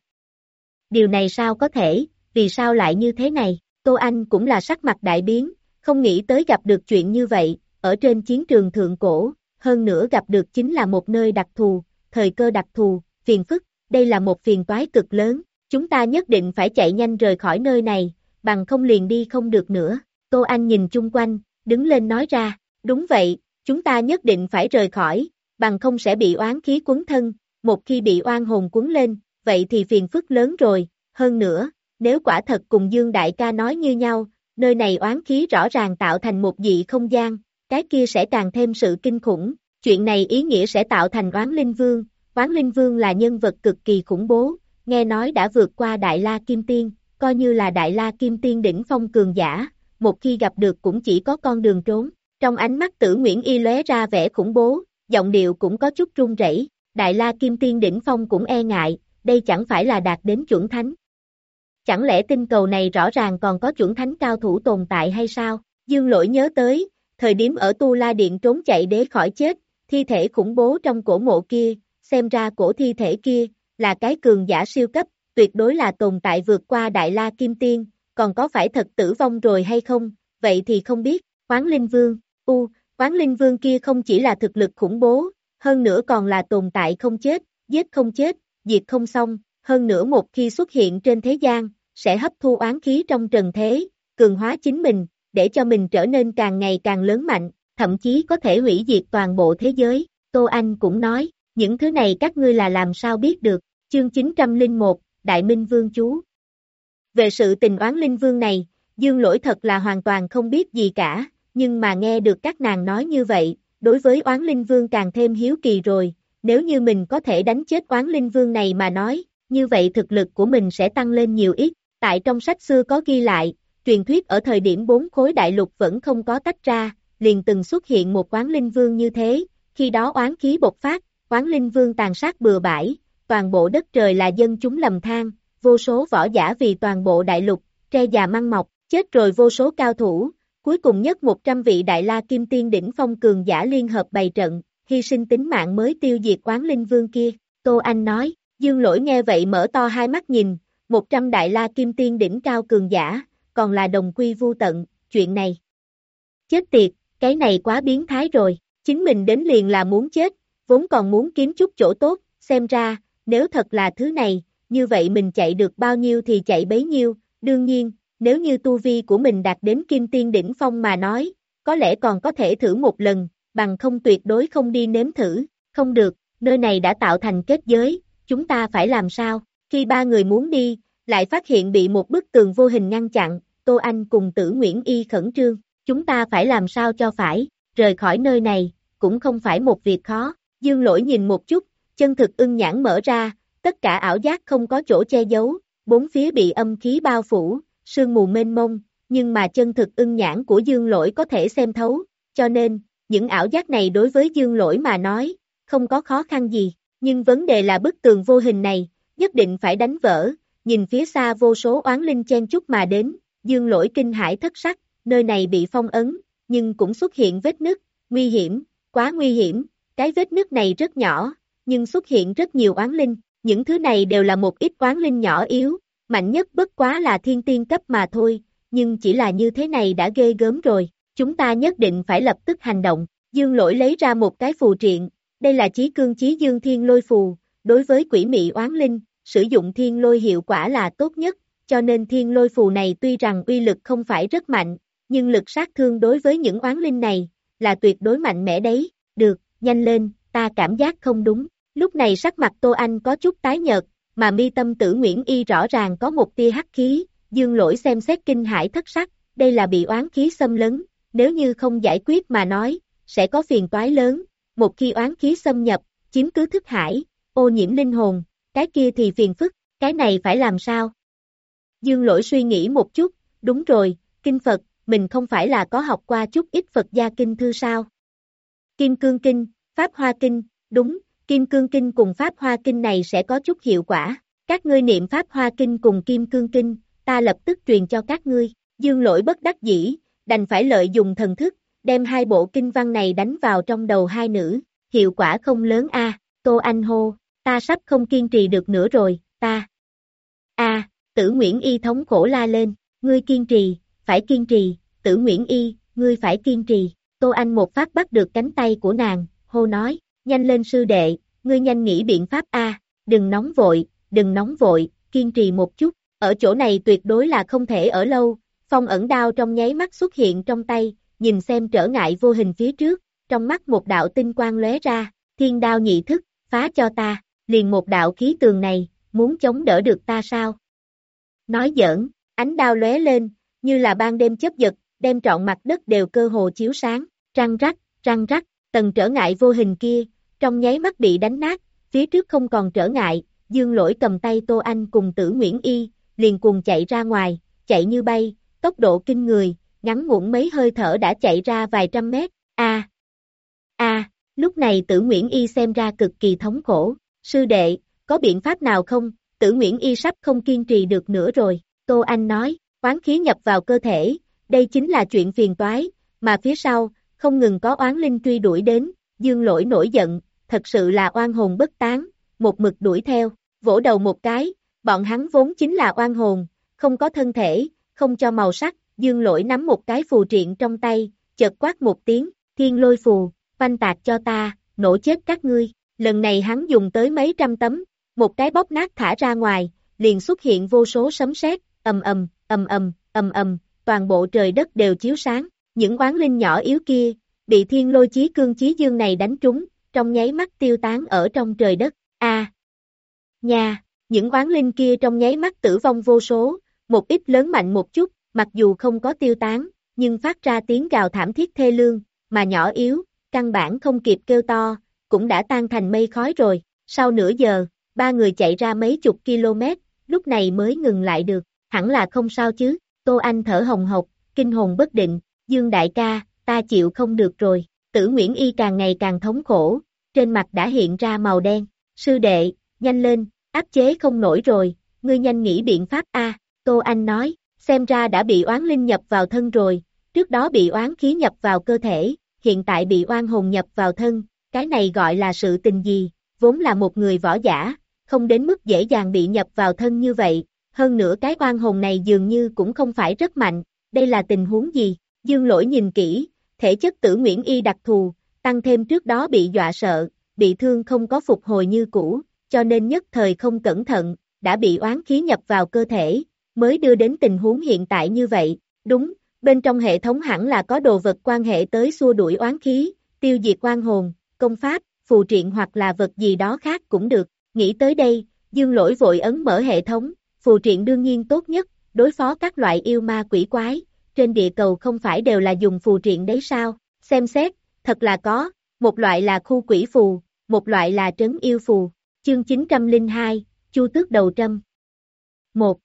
Điều này sao có thể, vì sao lại như thế này, Tô Anh cũng là sắc mặt đại biến, không nghĩ tới gặp được chuyện như vậy, ở trên chiến trường thượng cổ, hơn nữa gặp được chính là một nơi đặc thù, thời cơ đặc thù, phiền phức, đây là một phiền toái cực lớn, chúng ta nhất định phải chạy nhanh rời khỏi nơi này, bằng không liền đi không được nữa. Tô Anh nhìn chung quanh, đứng lên nói ra, đúng vậy, chúng ta nhất định phải rời khỏi, bằng không sẽ bị oán khí cuốn thân, một khi bị oan hồn cuốn lên, vậy thì phiền phức lớn rồi, hơn nữa, nếu quả thật cùng Dương Đại ca nói như nhau, nơi này oán khí rõ ràng tạo thành một dị không gian, cái kia sẽ càng thêm sự kinh khủng, chuyện này ý nghĩa sẽ tạo thành oán linh vương, oán linh vương là nhân vật cực kỳ khủng bố, nghe nói đã vượt qua Đại La Kim Tiên, coi như là Đại La Kim Tiên đỉnh phong cường giả, một khi gặp được cũng chỉ có con đường trốn. Trong ánh mắt tử Nguyễn Y lóe ra vẻ khủng bố, giọng điệu cũng có chút run rẩy. Đại La Kim Tiên đỉnh phong cũng e ngại, đây chẳng phải là đạt đến chuẩn thánh. Chẳng lẽ tinh cầu này rõ ràng còn có chuẩn thánh cao thủ tồn tại hay sao? Dương lỗi nhớ tới, thời điểm ở Tu La Điện trốn chạy để khỏi chết, thi thể khủng bố trong cổ mộ kia, xem ra cổ thi thể kia, là cái cường giả siêu cấp, tuyệt đối là tồn tại vượt qua Đại La Kim Tiên, còn có phải thật tử vong rồi hay không, vậy thì không biết, Quán Linh Vương, u, Quán Linh Vương kia không chỉ là thực lực khủng bố, hơn nữa còn là tồn tại không chết, giết không chết, diệt không xong, hơn nữa một khi xuất hiện trên thế gian, sẽ hấp thu oán khí trong trần thế, cường hóa chính mình, để cho mình trở nên càng ngày càng lớn mạnh, thậm chí có thể hủy diệt toàn bộ thế giới. Tô Anh cũng nói, những thứ này các ngươi là làm sao biết được, chương 901, Đại Minh Vương Chú. Về sự tình oán linh vương này, dương lỗi thật là hoàn toàn không biết gì cả, nhưng mà nghe được các nàng nói như vậy, đối với oán linh vương càng thêm hiếu kỳ rồi, nếu như mình có thể đánh chết oán linh vương này mà nói, như vậy thực lực của mình sẽ tăng lên nhiều ít, tại trong sách xưa có ghi lại, truyền thuyết ở thời điểm bốn khối đại lục vẫn không có tách ra, liền từng xuất hiện một oán linh vương như thế, khi đó oán khí bộc phát, oán linh vương tàn sát bừa bãi, toàn bộ đất trời là dân chúng lầm than, vô số võ giả vì toàn bộ đại lục, tre già măng mọc, chết rồi vô số cao thủ, cuối cùng nhất 100 vị đại la kim tiên đỉnh phong cường giả liên hợp bày trận, hy sinh tính mạng mới tiêu diệt quán linh vương kia, Tô Anh nói, dương lỗi nghe vậy mở to hai mắt nhìn, 100 đại la kim tiên đỉnh cao cường giả, còn là đồng quy vu tận, chuyện này. Chết tiệt, cái này quá biến thái rồi, chính mình đến liền là muốn chết, vốn còn muốn kiếm chút chỗ tốt, xem ra, nếu thật là thứ này, như vậy mình chạy được bao nhiêu thì chạy bấy nhiêu, đương nhiên, nếu như tu vi của mình đạt đến kim tiên đỉnh phong mà nói, có lẽ còn có thể thử một lần, bằng không tuyệt đối không đi nếm thử, không được, nơi này đã tạo thành kết giới, chúng ta phải làm sao, khi ba người muốn đi, lại phát hiện bị một bức tường vô hình ngăn chặn, Tô Anh cùng tử Nguyễn Y khẩn trương, chúng ta phải làm sao cho phải, rời khỏi nơi này, cũng không phải một việc khó, dương lỗi nhìn một chút, chân thực ưng nhãn mở ra, tất cả ảo giác không có chỗ che giấu, bốn phía bị âm khí bao phủ, sương mù mênh mông, nhưng mà chân thực ưng nhãn của dương lỗi có thể xem thấu, cho nên, những ảo giác này đối với dương lỗi mà nói, không có khó khăn gì, nhưng vấn đề là bức tường vô hình này, nhất định phải đánh vỡ, nhìn phía xa vô số oán linh chen chút mà đến, dương lỗi kinh hải thất sắc, nơi này bị phong ấn, nhưng cũng xuất hiện vết nứt, nguy hiểm, quá nguy hiểm, cái vết nứt này rất nhỏ, nhưng xuất hiện rất nhiều oán linh, những thứ này đều là một ít oán linh nhỏ yếu, mạnh nhất bất quá là thiên tiên cấp mà thôi, nhưng chỉ là như thế này đã ghê gớm rồi, chúng ta nhất định phải lập tức hành động, dương lỗi lấy ra một cái phù triện, đây là chí cương chí dương thiên lôi phù, đối với quỷ mị oán linh, sử dụng thiên lôi hiệu quả là tốt nhất, cho nên thiên lôi phù này tuy rằng uy lực không phải rất mạnh, nhưng lực sát thương đối với những oán linh này, là tuyệt đối mạnh mẽ đấy, được, nhanh lên, ta cảm giác không đúng, lúc này sắc mặt Tô Anh có chút tái nhợt, mà mi tâm tử Nguyễn Y rõ ràng có một tia hắc khí, dương lỗi xem xét kinh hải thất sắc, đây là bị oán khí xâm lấn, nếu như không giải quyết mà nói, sẽ có phiền toái lớn, một khi oán khí xâm nhập, chiếm cứ thức hải, ô nhiễm linh hồn, cái kia thì phiền phức, cái này phải làm sao? Dương lỗi suy nghĩ một chút, đúng rồi, kinh Phật, mình không phải là có học qua chút ít Phật gia kinh thư sao? Kim Cương Kinh, Pháp Hoa Kinh, đúng, Kim Cương Kinh cùng Pháp Hoa Kinh này sẽ có chút hiệu quả. Các ngươi niệm Pháp Hoa Kinh cùng Kim Cương Kinh, ta lập tức truyền cho các ngươi. Dương lỗi bất đắc dĩ, đành phải lợi dùng thần thức, đem hai bộ kinh văn này đánh vào trong đầu hai nữ. Hiệu quả không lớn a Tô Anh hô, ta sắp không kiên trì được nữa rồi, ta. a tử Nguyễn Y thống khổ la lên, ngươi kiên trì, phải kiên trì, tử Nguyễn Y, ngươi phải kiên trì. Tô Anh một phát bắt được cánh tay của nàng, hô nói, nhanh lên sư đệ, ngươi nhanh nghĩ biện pháp A, đừng nóng vội, đừng nóng vội, kiên trì một chút, ở chỗ này tuyệt đối là không thể ở lâu, phong ẩn đao trong nháy mắt xuất hiện trong tay, nhìn xem trở ngại vô hình phía trước, trong mắt một đạo tinh quang lóe ra, thiên đao nhị thức, phá cho ta, liền một đạo khí tường này, muốn chống đỡ được ta sao? Nói giỡn, ánh đao lóe lên, như là ban đêm chấp giật, đem trọn mặt đất đều cơ hồ chiếu sáng, răng rắc, răng rắc, tầng trở ngại vô hình kia, trong nháy mắt bị đánh nát, phía trước không còn trở ngại, dương lỗi cầm tay Tô Anh cùng tử Nguyễn Y, liền cùng chạy ra ngoài, chạy như bay, tốc độ kinh người, ngắn ngủn mấy hơi thở đã chạy ra vài trăm mét, a a lúc này tử Nguyễn Y xem ra cực kỳ thống khổ, sư đệ, có biện pháp nào không, tử Nguyễn Y sắp không kiên trì được nữa rồi, Tô Anh nói, quán khí nhập vào cơ thể, đây chính là chuyện phiền toái, mà phía sau, không ngừng có oán linh truy đuổi đến, dương lỗi nổi giận, thật sự là oan hồn bất tán, một mực đuổi theo, vỗ đầu một cái, bọn hắn vốn chính là oan hồn, không có thân thể, không cho màu sắc, dương lỗi nắm một cái phù triện trong tay, chợt quát một tiếng, thiên lôi phù, phanh tạc cho ta, nổ chết các ngươi, lần này hắn dùng tới mấy trăm tấm, một cái bóp nát thả ra ngoài, liền xuất hiện vô số sấm sét, ầm ầm, ầm ầm, ầm ầm, toàn bộ trời đất đều chiếu sáng, những oán linh nhỏ yếu kia, bị thiên lôi chí cương chí dương này đánh trúng, trong nháy mắt tiêu tán ở trong trời đất, a. Nha, những oán linh kia trong nháy mắt tử vong vô số, một ít lớn mạnh một chút, mặc dù không có tiêu tán, nhưng phát ra tiếng gào thảm thiết thê lương, mà nhỏ yếu, căn bản không kịp kêu to, cũng đã tan thành mây khói rồi, sau nửa giờ, ba người chạy ra mấy chục km, lúc này mới ngừng lại được, hẳn là không sao chứ, Tô Anh thở hồng hộc, kinh hồn bất định, Dương đại ca, ta chịu không được rồi, tử Nguyễn Y càng ngày càng thống khổ, trên mặt đã hiện ra màu đen, sư đệ, nhanh lên, áp chế không nổi rồi, ngươi nhanh nghĩ biện pháp A, Tô Anh nói, xem ra đã bị oán linh nhập vào thân rồi, trước đó bị oán khí nhập vào cơ thể, hiện tại bị oan hồn nhập vào thân, cái này gọi là sự tình gì, vốn là một người võ giả, không đến mức dễ dàng bị nhập vào thân như vậy, hơn nữa cái oan hồn này dường như cũng không phải rất mạnh, đây là tình huống gì, dương lỗi nhìn kỹ, thể chất tử Nguyễn Y đặc thù, tăng thêm trước đó bị dọa sợ, bị thương không có phục hồi như cũ, cho nên nhất thời không cẩn thận, đã bị oán khí nhập vào cơ thể, mới đưa đến tình huống hiện tại như vậy, đúng, bên trong hệ thống hẳn là có đồ vật quan hệ tới xua đuổi oán khí, tiêu diệt quan hồn, công pháp, phù triện hoặc là vật gì đó khác cũng được, nghĩ tới đây, dương lỗi vội ấn mở hệ thống, phù triện đương nhiên tốt nhất, đối phó các loại yêu ma quỷ quái, trên địa cầu không phải đều là dùng phù triện đấy sao, xem xét, thật là có, một loại là khu quỷ phù, một loại là trấn yêu phù, chương 902, chu tước đầu trâm. 1.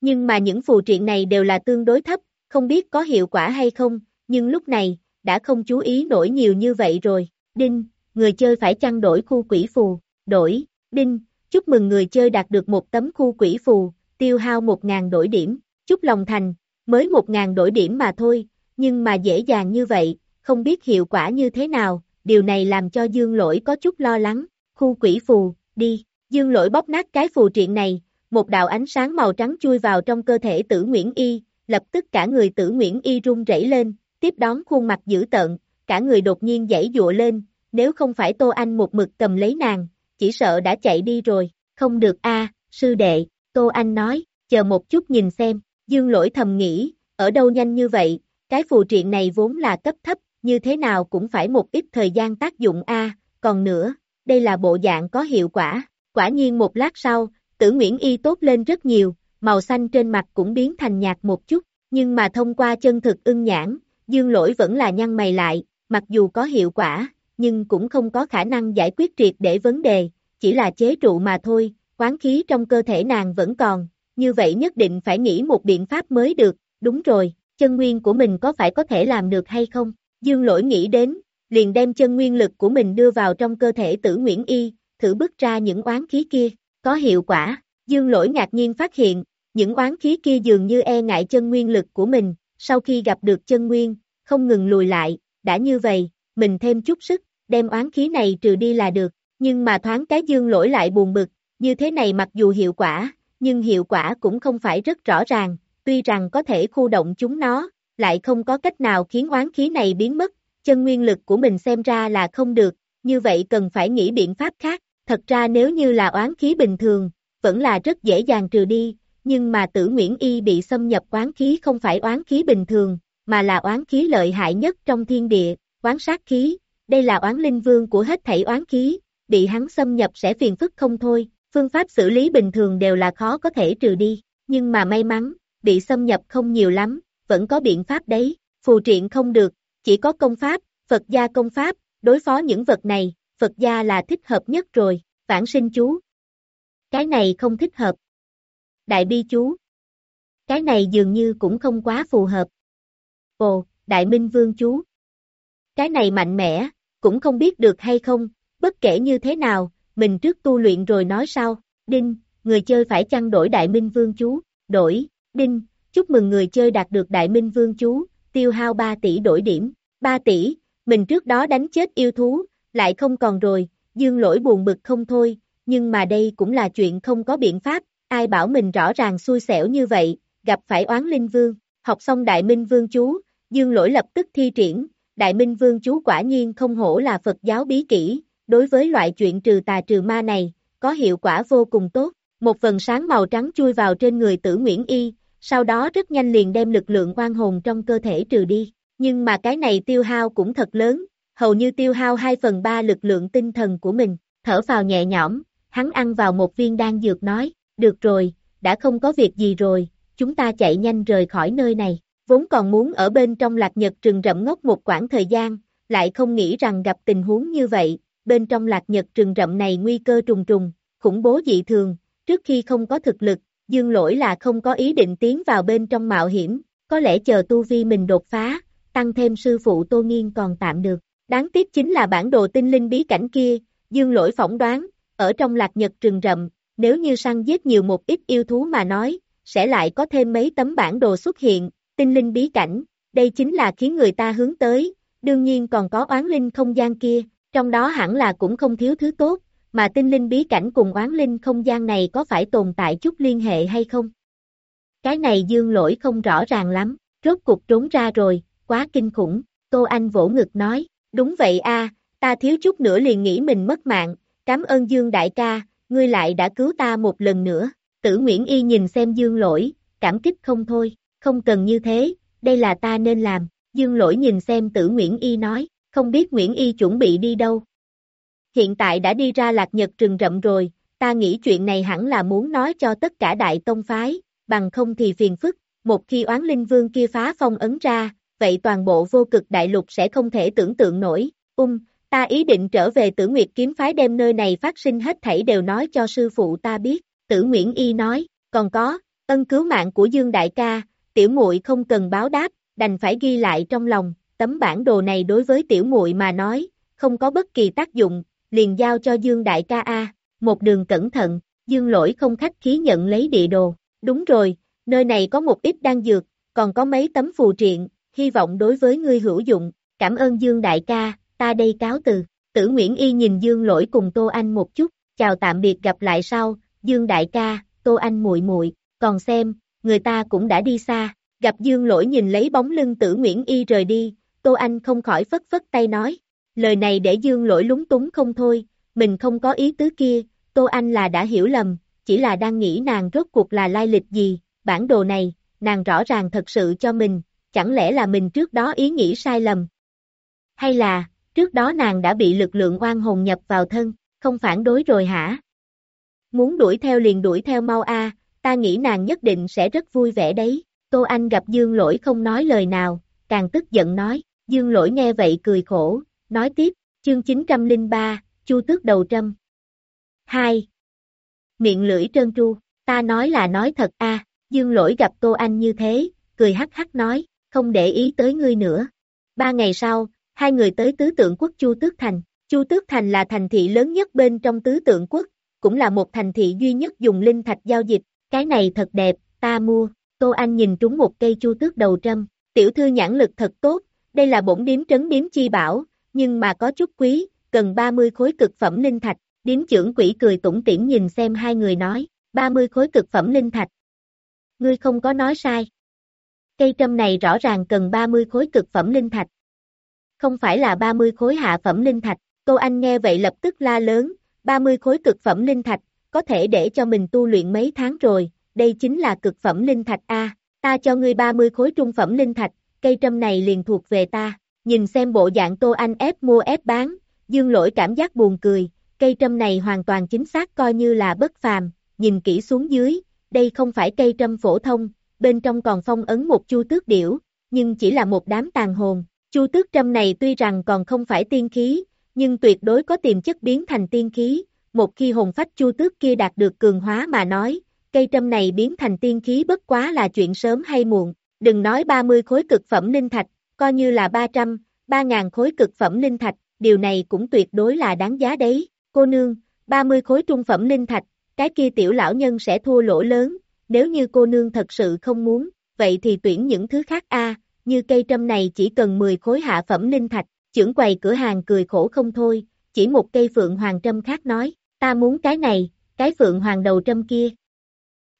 Nhưng mà những phù triện này đều là tương đối thấp, không biết có hiệu quả hay không, nhưng lúc này, đã không chú ý nổi nhiều như vậy rồi, đinh, người chơi phải chăng đổi khu quỷ phù, đổi, đinh, chúc mừng người chơi đạt được một tấm khu quỷ phù, tiêu hao 1.000 đổi điểm, chúc lòng thành, mới 1.000 đổi điểm mà thôi, nhưng mà dễ dàng như vậy, không biết hiệu quả như thế nào, điều này làm cho dương lỗi có chút lo lắng, khu quỷ phù, đi, dương lỗi bóp nát cái phù triện này, một đạo ánh sáng màu trắng chui vào trong cơ thể tử Nguyễn Y, lập tức cả người tử Nguyễn Y run rẩy lên, tiếp đón khuôn mặt dữ tợn, cả người đột nhiên dãy dụa lên, nếu không phải Tô Anh một mực cầm lấy nàng, chỉ sợ đã chạy đi rồi, không được a sư đệ, Tô Anh nói, chờ một chút nhìn xem, dương lỗi thầm nghĩ, ở đâu nhanh như vậy, cái phù triện này vốn là cấp thấp, như thế nào cũng phải một ít thời gian tác dụng a còn nữa, đây là bộ dạng có hiệu quả, quả nhiên một lát sau, tử Nguyễn Y tốt lên rất nhiều, màu xanh trên mặt cũng biến thành nhạt một chút, nhưng mà thông qua chân thực ưng nhãn, dương lỗi vẫn là nhăn mày lại, mặc dù có hiệu quả, nhưng cũng không có khả năng giải quyết triệt để vấn đề, chỉ là chế trụ mà thôi, quán khí trong cơ thể nàng vẫn còn, như vậy nhất định phải nghĩ một biện pháp mới được, đúng rồi, chân nguyên của mình có phải có thể làm được hay không? Dương lỗi nghĩ đến, liền đem chân nguyên lực của mình đưa vào trong cơ thể tử Nguyễn Y, thử bức ra những oán khí kia, có hiệu quả, dương lỗi ngạc nhiên phát hiện, những oán khí kia dường như e ngại chân nguyên lực của mình, sau khi gặp được chân nguyên, không ngừng lùi lại, đã như vậy, mình thêm chút sức, đem oán khí này trừ đi là được, nhưng mà thoáng cái dương lỗi lại buồn bực, như thế này mặc dù hiệu quả, nhưng hiệu quả cũng không phải rất rõ ràng, tuy rằng có thể khu động chúng nó, lại không có cách nào khiến oán khí này biến mất, chân nguyên lực của mình xem ra là không được, như vậy cần phải nghĩ biện pháp khác, thật ra nếu như là oán khí bình thường, vẫn là rất dễ dàng trừ đi, nhưng mà tử Nguyễn Y bị xâm nhập oán khí không phải oán khí bình thường, mà là oán khí lợi hại nhất trong thiên địa, oán sát khí, đây là oán linh vương của hết thảy oán khí, bị hắn xâm nhập sẽ phiền phức không thôi, phương pháp xử lý bình thường đều là khó có thể trừ đi, nhưng mà may mắn, bị xâm nhập không nhiều lắm, vẫn có biện pháp đấy, phù triện không được, chỉ có công pháp, Phật gia công pháp, đối phó những vật này, Phật gia là thích hợp nhất rồi, vãng sinh chú. Cái này không thích hợp. Đại bi chú. Cái này dường như cũng không quá phù hợp. Ồ, Đại Minh Vương chú. Cái này mạnh mẽ, cũng không biết được hay không, bất kể như thế nào, mình trước tu luyện rồi nói sau, đinh, người chơi phải chăng đổi Đại Minh Vương chú, đổi, đinh, chúc mừng người chơi đạt được Đại Minh Vương chú, tiêu hao 3 tỷ đổi điểm, 3 tỷ, mình trước đó đánh chết yêu thú, lại không còn rồi, dương lỗi buồn bực không thôi, nhưng mà đây cũng là chuyện không có biện pháp, ai bảo mình rõ ràng xui xẻo như vậy, gặp phải oán linh vương, học xong Đại Minh Vương chú, dương lỗi lập tức thi triển, Đại Minh Vương chú quả nhiên không hổ là Phật giáo bí kỹ, đối với loại chuyện trừ tà trừ ma này, có hiệu quả vô cùng tốt. Một vần sáng màu trắng chui vào trên người tử Nguyễn Y, sau đó rất nhanh liền đem lực lượng oan hồn trong cơ thể trừ đi. Nhưng mà cái này tiêu hao cũng thật lớn, hầu như tiêu hao 2 phần 3 lực lượng tinh thần của mình, thở vào nhẹ nhõm, hắn ăn vào một viên đan dược nói, được rồi, đã không có việc gì rồi, chúng ta chạy nhanh rời khỏi nơi này, vốn còn muốn ở bên trong lạc nhật rừng rậm ngốc một quãng thời gian, lại không nghĩ rằng gặp tình huống như vậy, bên trong lạc nhật rừng rậm này nguy cơ trùng trùng, khủng bố dị thường, trước khi không có thực lực, dương lỗi là không có ý định tiến vào bên trong mạo hiểm, có lẽ chờ tu vi mình đột phá, tăng thêm sư phụ Tô Nghiên còn tạm được. Đáng tiếc chính là bản đồ tinh linh bí cảnh kia, dương lỗi phỏng đoán, ở trong lạc nhật rừng rậm, nếu như săn giết nhiều một ít yêu thú mà nói, sẽ lại có thêm mấy tấm bản đồ xuất hiện, tinh linh bí cảnh, đây chính là khiến người ta hướng tới, đương nhiên còn có oán linh không gian kia, trong đó hẳn là cũng không thiếu thứ tốt, mà tinh linh bí cảnh cùng oán linh không gian này có phải tồn tại chút liên hệ hay không? Cái này dương lỗi không rõ ràng lắm, rốt cục trốn ra rồi, quá kinh khủng, Tô Anh vỗ ngực nói, đúng vậy a, ta thiếu chút nữa liền nghĩ mình mất mạng, cảm ơn Dương đại ca, ngươi lại đã cứu ta một lần nữa, tử Nguyễn Y nhìn xem Dương lỗi, cảm kích không thôi, không cần như thế, đây là ta nên làm, Dương lỗi nhìn xem tử Nguyễn Y nói, không biết Nguyễn Y chuẩn bị đi đâu. Hiện tại đã đi ra lạc nhật rừng rậm rồi, ta nghĩ chuyện này hẳn là muốn nói cho tất cả đại tông phái, bằng không thì phiền phức, một khi oán linh vương kia phá phong ấn ra, vậy toàn bộ vô cực đại lục sẽ không thể tưởng tượng nổi, ung, ta ý định trở về tử nguyệt kiếm phái đem nơi này phát sinh hết thảy đều nói cho sư phụ ta biết, tử Nguyễn Y nói, còn có, ân cứu mạng của Dương Đại ca, tiểu muội không cần báo đáp, đành phải ghi lại trong lòng, tấm bản đồ này đối với tiểu muội mà nói, không có bất kỳ tác dụng, liền giao cho Dương Đại ca A, một đường cẩn thận, Dương lỗi không khách khí nhận lấy địa đồ, đúng rồi, nơi này có một ít đan dược, còn có mấy tấm phù triện, hy vọng đối với ngươi hữu dụng, cảm ơn Dương Đại ca, ta đây cáo từ, tử Nguyễn Y nhìn Dương lỗi cùng Tô Anh một chút, chào tạm biệt gặp lại sau, Dương Đại ca, Tô Anh muội muội còn xem, người ta cũng đã đi xa, gặp Dương lỗi nhìn lấy bóng lưng tử Nguyễn Y rời đi, Tô Anh không khỏi phất phất tay nói, lời này để Dương lỗi lúng túng không thôi, mình không có ý tứ kia, Tô Anh là đã hiểu lầm, chỉ là đang nghĩ nàng rốt cuộc là lai lịch gì, bản đồ này, nàng rõ ràng thật sự cho mình, chẳng lẽ là mình trước đó ý nghĩ sai lầm? Hay là, trước đó nàng đã bị lực lượng oan hồn nhập vào thân, không phản đối rồi hả? Muốn đuổi theo liền đuổi theo mau a, ta nghĩ nàng nhất định sẽ rất vui vẻ đấy. Tô Anh gặp Dương Lỗi không nói lời nào, càng tức giận nói, Dương Lỗi nghe vậy cười khổ, nói tiếp, chương 903, Chu tước đầu trâm. 2. Miệng lưỡi trơn tru, ta nói là nói thật a, Dương Lỗi gặp Tô Anh như thế, cười hắc hắc nói, không để ý tới ngươi nữa. Ba ngày sau, hai người tới tứ tượng quốc Chu Tước Thành. Chu Tước Thành là thành thị lớn nhất bên trong tứ tượng quốc, cũng là một thành thị duy nhất dùng linh thạch giao dịch. Cái này thật đẹp, ta mua. Tô Anh nhìn trúng một cây chu tước đầu trâm. Tiểu thư nhãn lực thật tốt, đây là bổn điếm trấn điếm chi bảo, nhưng mà có chút quý, cần 30 khối cực phẩm linh thạch. Điếm trưởng quỷ cười tủm tỉm nhìn xem hai người nói, 30 khối cực phẩm linh thạch. Ngươi không có nói sai. Cây trâm này rõ ràng cần 30 khối cực phẩm linh thạch. Không phải là 30 khối hạ phẩm linh thạch. cô Anh nghe vậy lập tức la lớn, 30 khối cực phẩm linh thạch, có thể để cho mình tu luyện mấy tháng rồi, đây chính là cực phẩm linh thạch A, ta cho ngươi 30 khối trung phẩm linh thạch, cây trâm này liền thuộc về ta, nhìn xem bộ dạng Tô Anh ép mua ép bán, dương lỗi cảm giác buồn cười, cây trâm này hoàn toàn chính xác coi như là bất phàm, nhìn kỹ xuống dưới, đây không phải cây trâm phổ thông, bên trong còn phong ấn một chu tước điểu, nhưng chỉ là một đám tàn hồn, chu tước trâm này tuy rằng còn không phải tiên khí, nhưng tuyệt đối có tiềm chất biến thành tiên khí, một khi hồn phách chu tước kia đạt được cường hóa mà nói, cây trâm này biến thành tiên khí bất quá là chuyện sớm hay muộn, đừng nói 30 khối cực phẩm linh thạch, coi như là 300, 3.000 khối cực phẩm linh thạch, điều này cũng tuyệt đối là đáng giá đấy, cô nương, 30 khối trung phẩm linh thạch, cái kia tiểu lão nhân sẽ thua lỗ lớn, nếu như cô nương thật sự không muốn, vậy thì tuyển những thứ khác a, như cây trâm này chỉ cần 10 khối hạ phẩm linh thạch, trưởng quầy cửa hàng cười khổ không thôi, chỉ một cây phượng hoàng trâm khác nói, ta muốn cái này, cái phượng hoàng đầu trâm kia.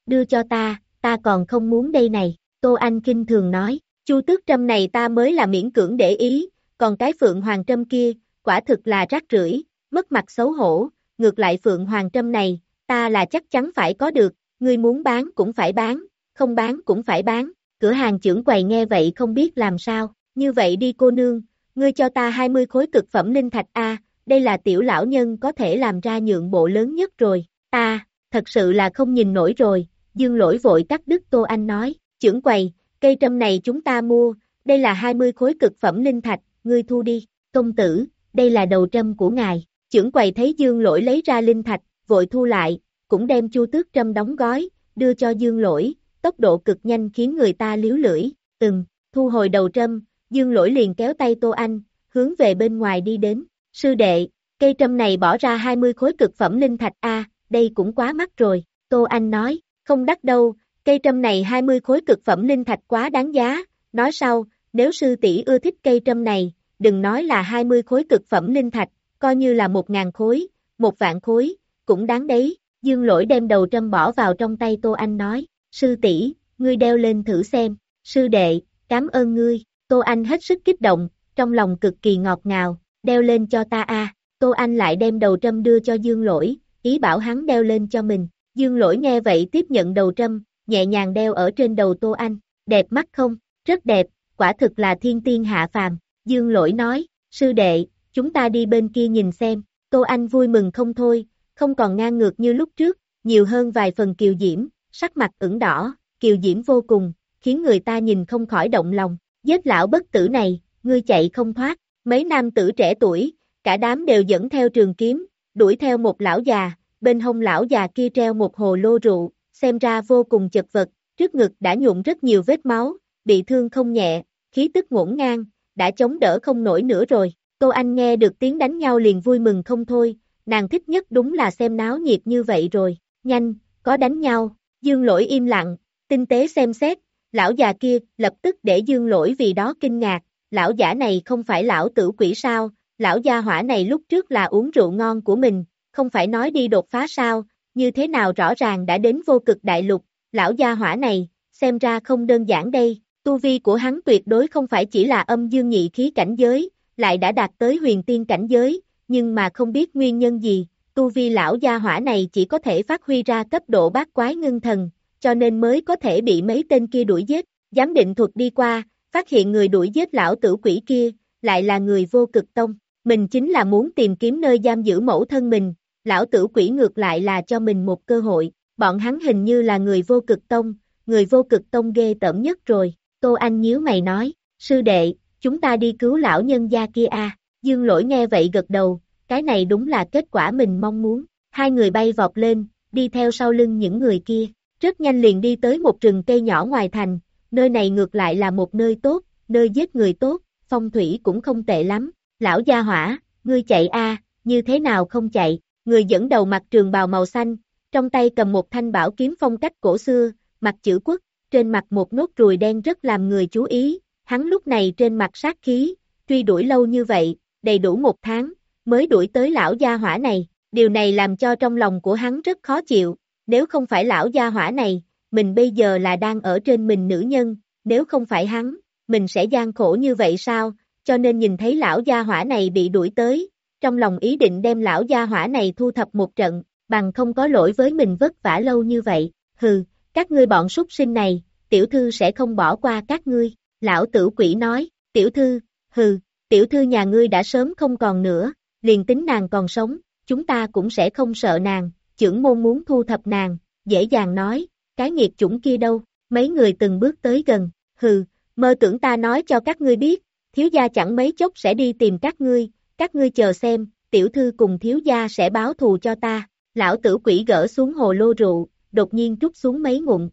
Đưa cho ta, ta còn không muốn đây này, Tô Anh kinh thường nói, chu tước trâm này ta mới là miễn cưỡng để ý, còn cái phượng hoàng trâm kia, quả thực là rác rưởi, mất mặt xấu hổ, ngược lại Phượng Hoàng Trâm này, ta là chắc chắn phải có được, ngươi muốn bán cũng phải bán, không bán cũng phải bán, cửa hàng trưởng quầy nghe vậy không biết làm sao, như vậy đi cô nương, ngươi cho ta 20 khối cực phẩm linh thạch A, đây là tiểu lão nhân có thể làm ra nhượng bộ lớn nhất rồi, ta, thật sự là không nhìn nổi rồi, dương lỗi vội cắt đứt Tô Anh nói, trưởng quầy, cây trâm này chúng ta mua, đây là 20 khối cực phẩm linh thạch, ngươi thu đi, công tử, đây là đầu trâm của ngài, trưởng quầy thấy dương lỗi lấy ra linh thạch, vội thu lại, cũng đem chu tước trâm đóng gói, đưa cho dương lỗi, tốc độ cực nhanh khiến người ta liếu lưỡi, từng, thu hồi đầu trâm, dương lỗi liền kéo tay Tô Anh, hướng về bên ngoài đi đến, sư đệ, cây trâm này bỏ ra 20 khối cực phẩm linh thạch A, đây cũng quá mắc rồi, Tô Anh nói, không đắt đâu, cây trâm này 20 khối cực phẩm linh thạch quá đáng giá, nói sau, nếu sư tỷ ưa thích cây trâm này, đừng nói là 20 khối cực phẩm linh thạch, coi như là 1.000 khối, một vạn khối, cũng đáng đấy, dương lỗi đem đầu trâm bỏ vào trong tay Tô Anh nói, sư tỷ ngươi đeo lên thử xem, sư đệ, cảm ơn ngươi, Tô Anh hết sức kích động, trong lòng cực kỳ ngọt ngào, đeo lên cho ta a. Tô Anh lại đem đầu trâm đưa cho dương lỗi, ý bảo hắn đeo lên cho mình, dương lỗi nghe vậy tiếp nhận đầu trâm, nhẹ nhàng đeo ở trên đầu Tô Anh, đẹp mắt không, rất đẹp, quả thực là thiên tiên hạ phàm, dương lỗi nói, sư đệ, chúng ta đi bên kia nhìn xem, Tô Anh vui mừng không thôi, không còn ngang ngược như lúc trước, nhiều hơn vài phần kiều diễm, sắc mặt ửng đỏ, kiều diễm vô cùng, khiến người ta nhìn không khỏi động lòng, giết lão bất tử này, ngươi chạy không thoát, mấy nam tử trẻ tuổi, cả đám đều dẫn theo trường kiếm, đuổi theo một lão già, bên hông lão già kia treo một hồ lô rượu, xem ra vô cùng chật vật, trước ngực đã nhuộm rất nhiều vết máu, bị thương không nhẹ, khí tức ngổn ngang, đã chống đỡ không nổi nữa rồi. Tô Anh nghe được tiếng đánh nhau liền vui mừng không thôi, nàng thích nhất đúng là xem náo nhiệt như vậy rồi. Nhanh, có đánh nhau, dương lỗi im lặng, tinh tế xem xét, lão già kia lập tức để dương lỗi vì đó kinh ngạc, lão giả này không phải lão tử quỷ sao, lão gia hỏa này lúc trước là uống rượu ngon của mình, không phải nói đi đột phá sao, như thế nào rõ ràng đã đến vô cực đại lục, lão gia hỏa này, xem ra không đơn giản đây, tu vi của hắn tuyệt đối không phải chỉ là âm dương nhị khí cảnh giới, lại đã đạt tới huyền tiên cảnh giới, nhưng mà không biết nguyên nhân gì, tu vi lão gia hỏa này chỉ có thể phát huy ra cấp độ bát quái ngưng thần, cho nên mới có thể bị mấy tên kia đuổi giết, giám định thuật đi qua, phát hiện người đuổi giết lão tử quỷ kia, lại là người vô cực tông, mình chính là muốn tìm kiếm nơi giam giữ mẫu thân mình, lão tử quỷ ngược lại là cho mình một cơ hội, bọn hắn hình như là người vô cực tông, người vô cực tông ghê tởm nhất rồi, Tô Anh nhíu mày nói, sư đệ, chúng ta đi cứu lão nhân gia kia a. Dương lỗi nghe vậy gật đầu, cái này đúng là kết quả mình mong muốn, hai người bay vọt lên, đi theo sau lưng những người kia, rất nhanh liền đi tới một rừng cây nhỏ ngoài thành, nơi này ngược lại là một nơi tốt, nơi giết người tốt, phong thủy cũng không tệ lắm, lão gia hỏa, ngươi chạy a, như thế nào không chạy, người dẫn đầu mặt trường bào màu xanh, trong tay cầm một thanh bảo kiếm phong cách cổ xưa, mặt chữ quốc, trên mặt một nốt ruồi đen rất làm người chú ý, hắn lúc này trên mặt sát khí, truy đuổi lâu như vậy, đầy đủ một tháng, mới đuổi tới lão gia hỏa này, điều này làm cho trong lòng của hắn rất khó chịu, nếu không phải lão gia hỏa này, mình bây giờ là đang ở trên mình nữ nhân, nếu không phải hắn, mình sẽ gian khổ như vậy sao, cho nên nhìn thấy lão gia hỏa này bị đuổi tới, trong lòng ý định đem lão gia hỏa này thu thập một trận, bằng không có lỗi với mình vất vả lâu như vậy, hừ, các ngươi bọn súc sinh này, tiểu thư sẽ không bỏ qua các ngươi, lão tử quỷ nói, tiểu thư, hừ, tiểu thư nhà ngươi đã sớm không còn nữa, liền tính nàng còn sống, chúng ta cũng sẽ không sợ nàng, trưởng môn muốn thu thập nàng, dễ dàng nói, cái nghiệt chủng kia đâu, mấy người từng bước tới gần, hừ, mơ tưởng ta nói cho các ngươi biết, thiếu gia chẳng mấy chốc sẽ đi tìm các ngươi, các ngươi chờ xem, tiểu thư cùng thiếu gia sẽ báo thù cho ta, lão tử quỷ gỡ xuống hồ lô rượu, đột nhiên trút xuống mấy ngụm.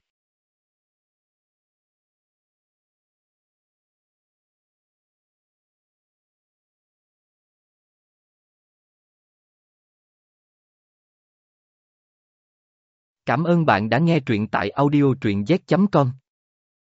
Cảm ơn bạn đã nghe truyện tại audio truyện z.com.